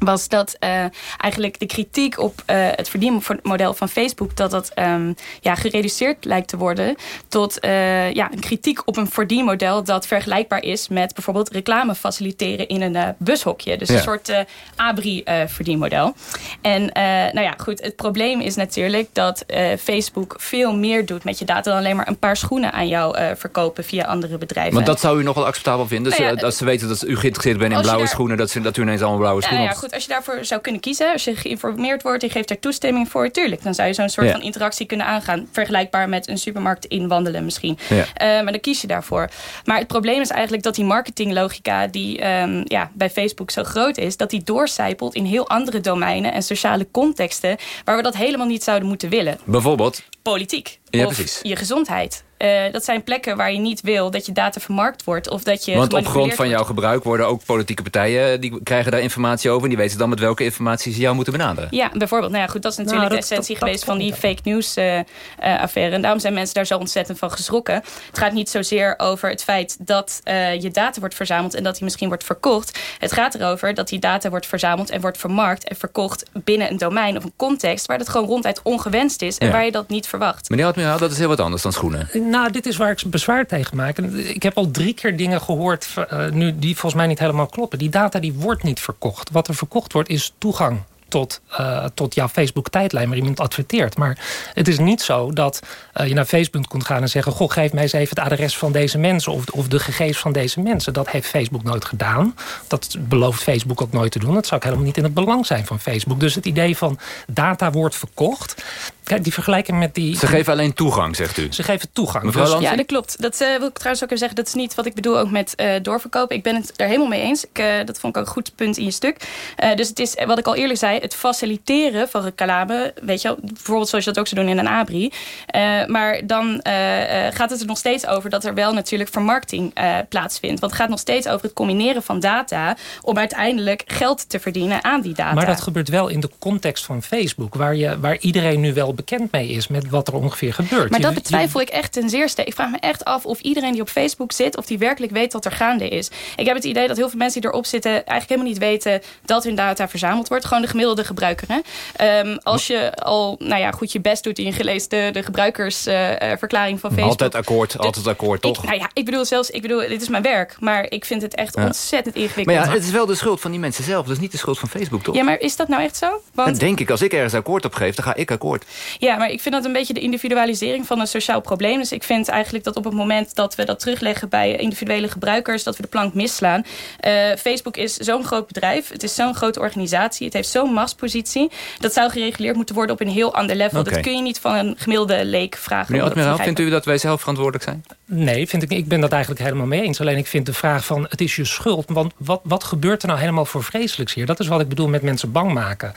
was dat uh, eigenlijk de kritiek op uh, het verdienmodel van Facebook... dat dat um, ja, gereduceerd lijkt te worden tot uh, ja, een kritiek op een verdienmodel... dat vergelijkbaar is met bijvoorbeeld reclame faciliteren in een bushokje. Dus Ja. een soort ABRI-verdienmodel. en nou ja, goed, het probleem is natuurlijk dat Facebook veel meer doet met je data... dan alleen maar een paar schoenen aan jou verkopen via andere bedrijven. Want dat zou u nog wel acceptabel vinden? Dus, Nou ja, als ze weten dat u geïnteresseerd bent in blauwe schoenen... Dat, ze, dat u ineens allemaal blauwe schoenen Nou ja, goed, als je daarvoor zou kunnen kiezen... als je geïnformeerd wordt, je geeft daar toestemming voor... tuurlijk, dan zou je zo'n soort Ja. van interactie kunnen aangaan. Vergelijkbaar met een supermarkt inwandelen misschien. Ja. Eh, maar dan kies je daarvoor. Maar het probleem is eigenlijk dat die marketinglogica... die ehm, ja, bij Facebook zo groot is... dat die doorcijpelt in heel andere domeinen... en sociale contexten... waar we dat helemaal niet zouden moeten willen. Bijvoorbeeld, Politiek. Ja, of precies. je gezondheid. Eh, dat zijn plekken waar je niet wil dat je data vermarkt wordt. Of dat je want op grond van jouw gebruik worden ook politieke partijen... die krijgen daar informatie over en die weten dan met welke informatie ze jou moeten benaderen. Ja, bijvoorbeeld. Nou ja, goed, dat is natuurlijk Nou, de dat- essentie dat- dat geweest van die fake news eh, eh, affaire. En daarom zijn mensen daar zo ontzettend van geschrokken. Het gaat niet zozeer over het feit dat eh, je data wordt verzameld en dat die misschien wordt verkocht. Het gaat erover dat die data wordt verzameld en wordt vermarkt en verkocht binnen een domein of een context waar dat gewoon ronduit ongewenst is en Ja. waar je dat niet verwacht. Meneer Admiraal, dat is heel wat anders dan schoenen. Nou, dit is waar ik bezwaar tegen maak. Ik heb al drie keer dingen gehoord eh, nu die volgens mij niet helemaal kloppen. Die data die wordt niet verkocht. Wat er verkocht wordt is toegang tot, eh, tot jouw Facebook-tijdlijn waar iemand adverteert. Maar het is niet zo dat eh, je naar Facebook kunt gaan en zeggen... goh, geef mij eens even het adres van deze mensen... Of, of de gegevens van deze mensen. Dat heeft Facebook nooit gedaan. Dat belooft Facebook ook nooit te doen. Dat zou ook helemaal niet in het belang zijn van Facebook. Dus het idee van data wordt verkocht... Kijk, die vergelijking met die... Ze geven alleen toegang, zegt u. Ze geven toegang. Mevrouw Dus-? Ja, dat klopt. Dat eh, wil ik trouwens ook even zeggen. Dat is niet wat ik bedoel ook met eh, doorverkopen. Ik ben het er helemaal mee eens. Ik, eh, dat vond ik ook een goed punt in je stuk. Eh, dus het is, wat ik al eerlijk zei, het faciliteren van reclame. Weet je wel, bijvoorbeeld zoals je dat ook zou doen in een abri. Eh, maar dan eh, eh, gaat het er nog steeds over dat er wel natuurlijk vermarkting plaatsvindt. Want het gaat nog steeds over het combineren van data... om uiteindelijk geld te verdienen aan die data. Maar dat gebeurt wel in de context van Facebook... waar, je, waar iedereen nu wel bekend mee is met wat er ongeveer gebeurt. Maar dat betwijfel ik echt ten zeerste. Ik vraag me echt af of iedereen die op Facebook zit... of die werkelijk weet wat er gaande is. Ik heb het idee dat heel veel mensen die erop zitten... eigenlijk helemaal niet weten dat hun data verzameld wordt. Gewoon de gemiddelde gebruiker. Hè? Ehm, als je al nou ja, goed je best doet... en je geleest de, de gebruikersverklaring van Facebook... Altijd akkoord, altijd akkoord, toch? Ik, nou ja, ik bedoel zelfs, ik bedoel, dit is mijn werk. Maar ik vind het echt Ja. ontzettend Maar ingewikkeld. ja, het is wel de schuld van die mensen zelf. Dat is niet de schuld van Facebook, toch? Ja, maar is dat nou echt zo? Want Dat denk ik. Als ik ergens akkoord op geef, dan ga ik akkoord. Ja, maar ik vind dat een beetje de individualisering van een sociaal probleem. Dus ik vind eigenlijk dat op het moment dat we dat terugleggen bij individuele gebruikers, dat we de plank misslaan. Eh, Facebook is zo'n groot bedrijf. Het is zo'n grote organisatie. Het heeft zo'n machtspositie. Dat zou gereguleerd moeten worden op een heel ander level. Dat kun je niet van een gemiddelde leek vragen. Meneer Admiraal, vindt u dat wij zelf verantwoordelijk zijn? Nee, vind ik, ik ben dat eigenlijk helemaal mee eens. Alleen ik vind de vraag van het is je schuld. Want wat, wat gebeurt er nou helemaal voor vreselijks hier? Dat is wat ik bedoel met mensen bang maken.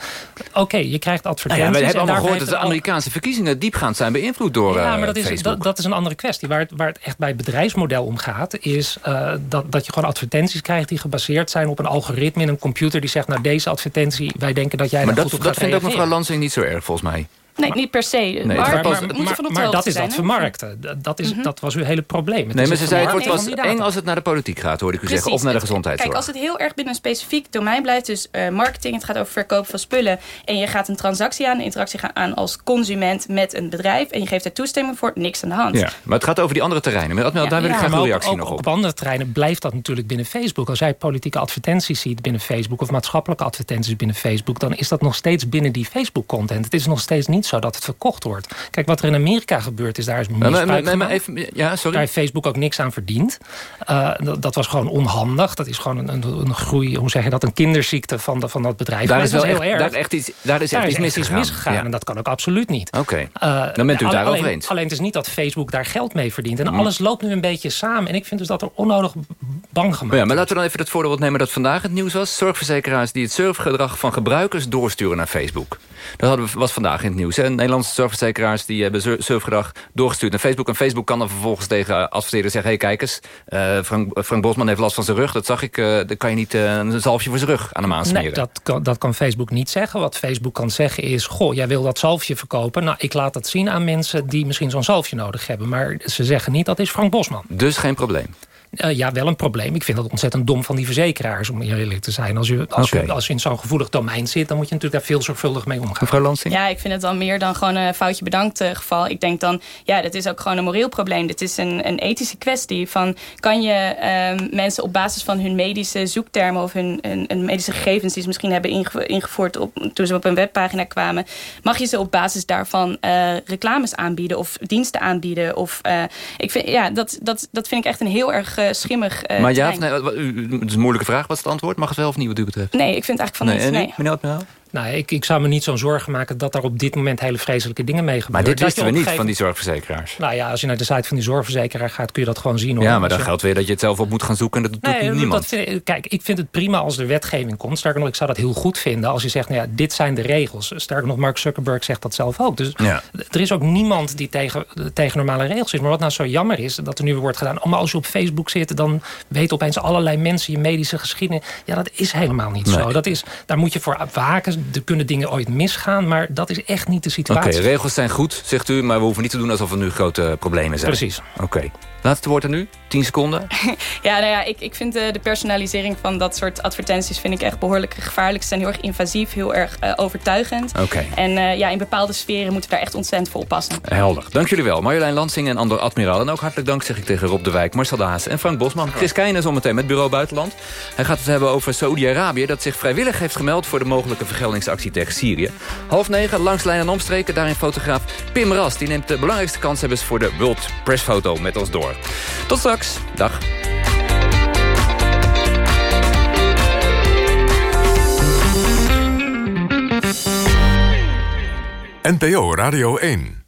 Oké, je krijgt Nou advertenties. ja, we hebben en allemaal gehoord dat de Amerikaanse verkiezingen diepgaand zijn beïnvloed door Ja, eh, maar dat is, dat, dat is een andere kwestie. Waar het, waar het echt bij het bedrijfsmodel om gaat... is eh, dat, dat je gewoon advertenties krijgt die gebaseerd zijn op een algoritme in een computer... die zegt, nou deze advertentie, wij denken dat jij maar dat, goed op dat gaat vindt ook mevrouw Lansing niet zo erg, volgens mij. Nee, niet per se. maar, maar, van dat is zijn, dat vermarkten. Dat- Dat, is, Mhm. dat was uw hele probleem. Het Nee, maar ze zei het wordt pas eng als het naar de politiek gaat, hoorde ik u zeggen. Of naar de gezondheidszorg. Kijk, als het heel erg binnen een specifiek domein blijft... dus eh, marketing, het gaat over verkoop van spullen... en je gaat een transactie aan, een interactie gaan aan als consument met een bedrijf... en je geeft er toestemming voor, niks aan de hand. Ja, maar het gaat over die andere terreinen. Maar daar wil ik graag ook- reactie ook nog op. Op andere terreinen blijft dat natuurlijk binnen Facebook. Als jij politieke advertenties ziet binnen Facebook... of maatschappelijke advertenties binnen Facebook... dan is dat nog steeds binnen die Facebook-content. Het is nog steeds niet zo dat het verkocht wordt. Kijk, wat er in Amerika gebeurd is, daar is Maar- maar- misbruik maar- maar gemaakt. even- ja, sorry. Daar heeft Facebook ook niks aan verdiend. Eh, dat, dat was gewoon onhandig. Dat is gewoon een, een, een groei, hoe zeg je dat, een kinderziekte van, de, van dat bedrijf. Daar Maar is wel heel echt- erg. daar echt iets- daar is echt iets misgegaan. Ja. En dat kan ook absoluut niet. Oké, Eh, dan bent u daarover eens. Alleen het is niet dat Facebook daar geld mee verdient. En Mm. alles loopt nu een beetje samen. En ik vind dus dat er onnodig bang gemaakt Maar ja, maar laten we dan even het voorbeeld nemen dat vandaag het nieuws was. Zorgverzekeraars die het surfgedrag van gebruikers doorsturen naar Facebook. Dat was vandaag in het nieuws. Nederlandse zorgverzekeraars die hebben sur- surfgedrag doorgestuurd naar Facebook. En Facebook kan dan vervolgens tegen adverteerders zeggen... hé, hey, kijk eens, eh, Frank, Frank Bosman heeft last van zijn rug. Dat zag ik, eh dan kan je niet eh, een zalfje voor zijn rug aan hem aansmeren. Nee, dat kan, dat kan Facebook niet zeggen. Wat Facebook kan zeggen is... goh, jij wil dat zalfje verkopen. Nou, ik laat dat zien aan mensen die misschien zo'n zalfje nodig hebben. Maar ze zeggen niet, dat is Frank Bosman. Dus geen probleem. Eh, ja, wel een probleem. Ik vind dat ontzettend dom van die verzekeraars, om eerlijk te zijn. Als je, als, je, als je in zo'n gevoelig domein zit... dan moet je natuurlijk daar veel zorgvuldig mee omgaan. Mevrouw Lansing? Ja, ik vind het dan meer dan gewoon een foutje bedankt eh, geval. Ik denk dan, ja, dit is ook gewoon een moreel probleem. Dit is een, een ethische kwestie van... kan je ehm, mensen op basis van hun medische zoektermen... of hun, hun, hun medische gegevens die ze misschien hebben inge- ingevoerd... Op, toen ze op een webpagina kwamen... mag je ze op basis daarvan eh, reclames aanbieden of diensten aanbieden? Of, eh, ik vind, ja, dat, dat, dat vind ik echt een heel erg schimmig Maar ja, nee, het is een moeilijke vraag. Wat is het antwoord? Mag het wel of niet wat u betreft? Nee, ik vind eigenlijk van nee, niet. Nee. Meneer? Nou, ik, ik zou me niet zo'n zorgen maken dat er op dit moment hele vreselijke dingen mee gebeuren. Maar dit wisten we niet van die zorgverzekeraars. Nou ja, als je naar de site van die zorgverzekeraar gaat, kun je dat gewoon zien. Hoor. Ja, maar dan geldt weer dat je het zelf op moet gaan zoeken en dat doet nee, niemand. Dat kijk, ik vind het prima als er wetgeving komt. Sterker nog, ik zou dat heel goed vinden als je zegt, nou ja, dit zijn de regels. Sterker nog, Mark Zuckerberg zegt dat zelf ook. Dus ja. er is ook niemand die tegen, tegen normale regels is. Maar wat nou zo jammer is, dat er nu wordt gedaan... Oh, maar als je op Facebook zit, dan weten opeens allerlei mensen je medische geschiedenis. Ja, dat is helemaal niet Nee. zo. Dat is, daar moet je voor waken. Er kunnen dingen ooit misgaan, maar dat is echt niet de situatie. Oké, regels zijn goed, zegt u, maar we hoeven niet te doen alsof er nu grote problemen zijn. Precies. Oké. Laatste woord aan u, 10 seconden. [laughs] Ja, nou ja, ik, ik vind de, de personalisering van dat soort advertenties vind ik echt behoorlijk gevaarlijk. Ze zijn heel erg invasief, heel erg uh, overtuigend. Oké. En uh, ja, in bepaalde sferen moeten we daar echt ontzettend voor oppassen. Helder. Dank jullie wel. Marjolein Lansing en Andor Admiraal. En ook hartelijk dank zeg ik tegen Rob de Wijk, Marcel de Haas en Frank Bosman. Chris Keijnen zometeen met Bureau Buitenland. Hij gaat het hebben over Saudi-Arabië... dat zich vrijwillig heeft gemeld voor de mogelijke vergeldingsactie tegen Syrië. Half negen, langs lijn en omstreken. Daarin fotograaf Pim Ras. Die neemt de belangrijkste kanshebbers voor de World Press Foto met ons door. Tot straks. Dag. NPO Radio 1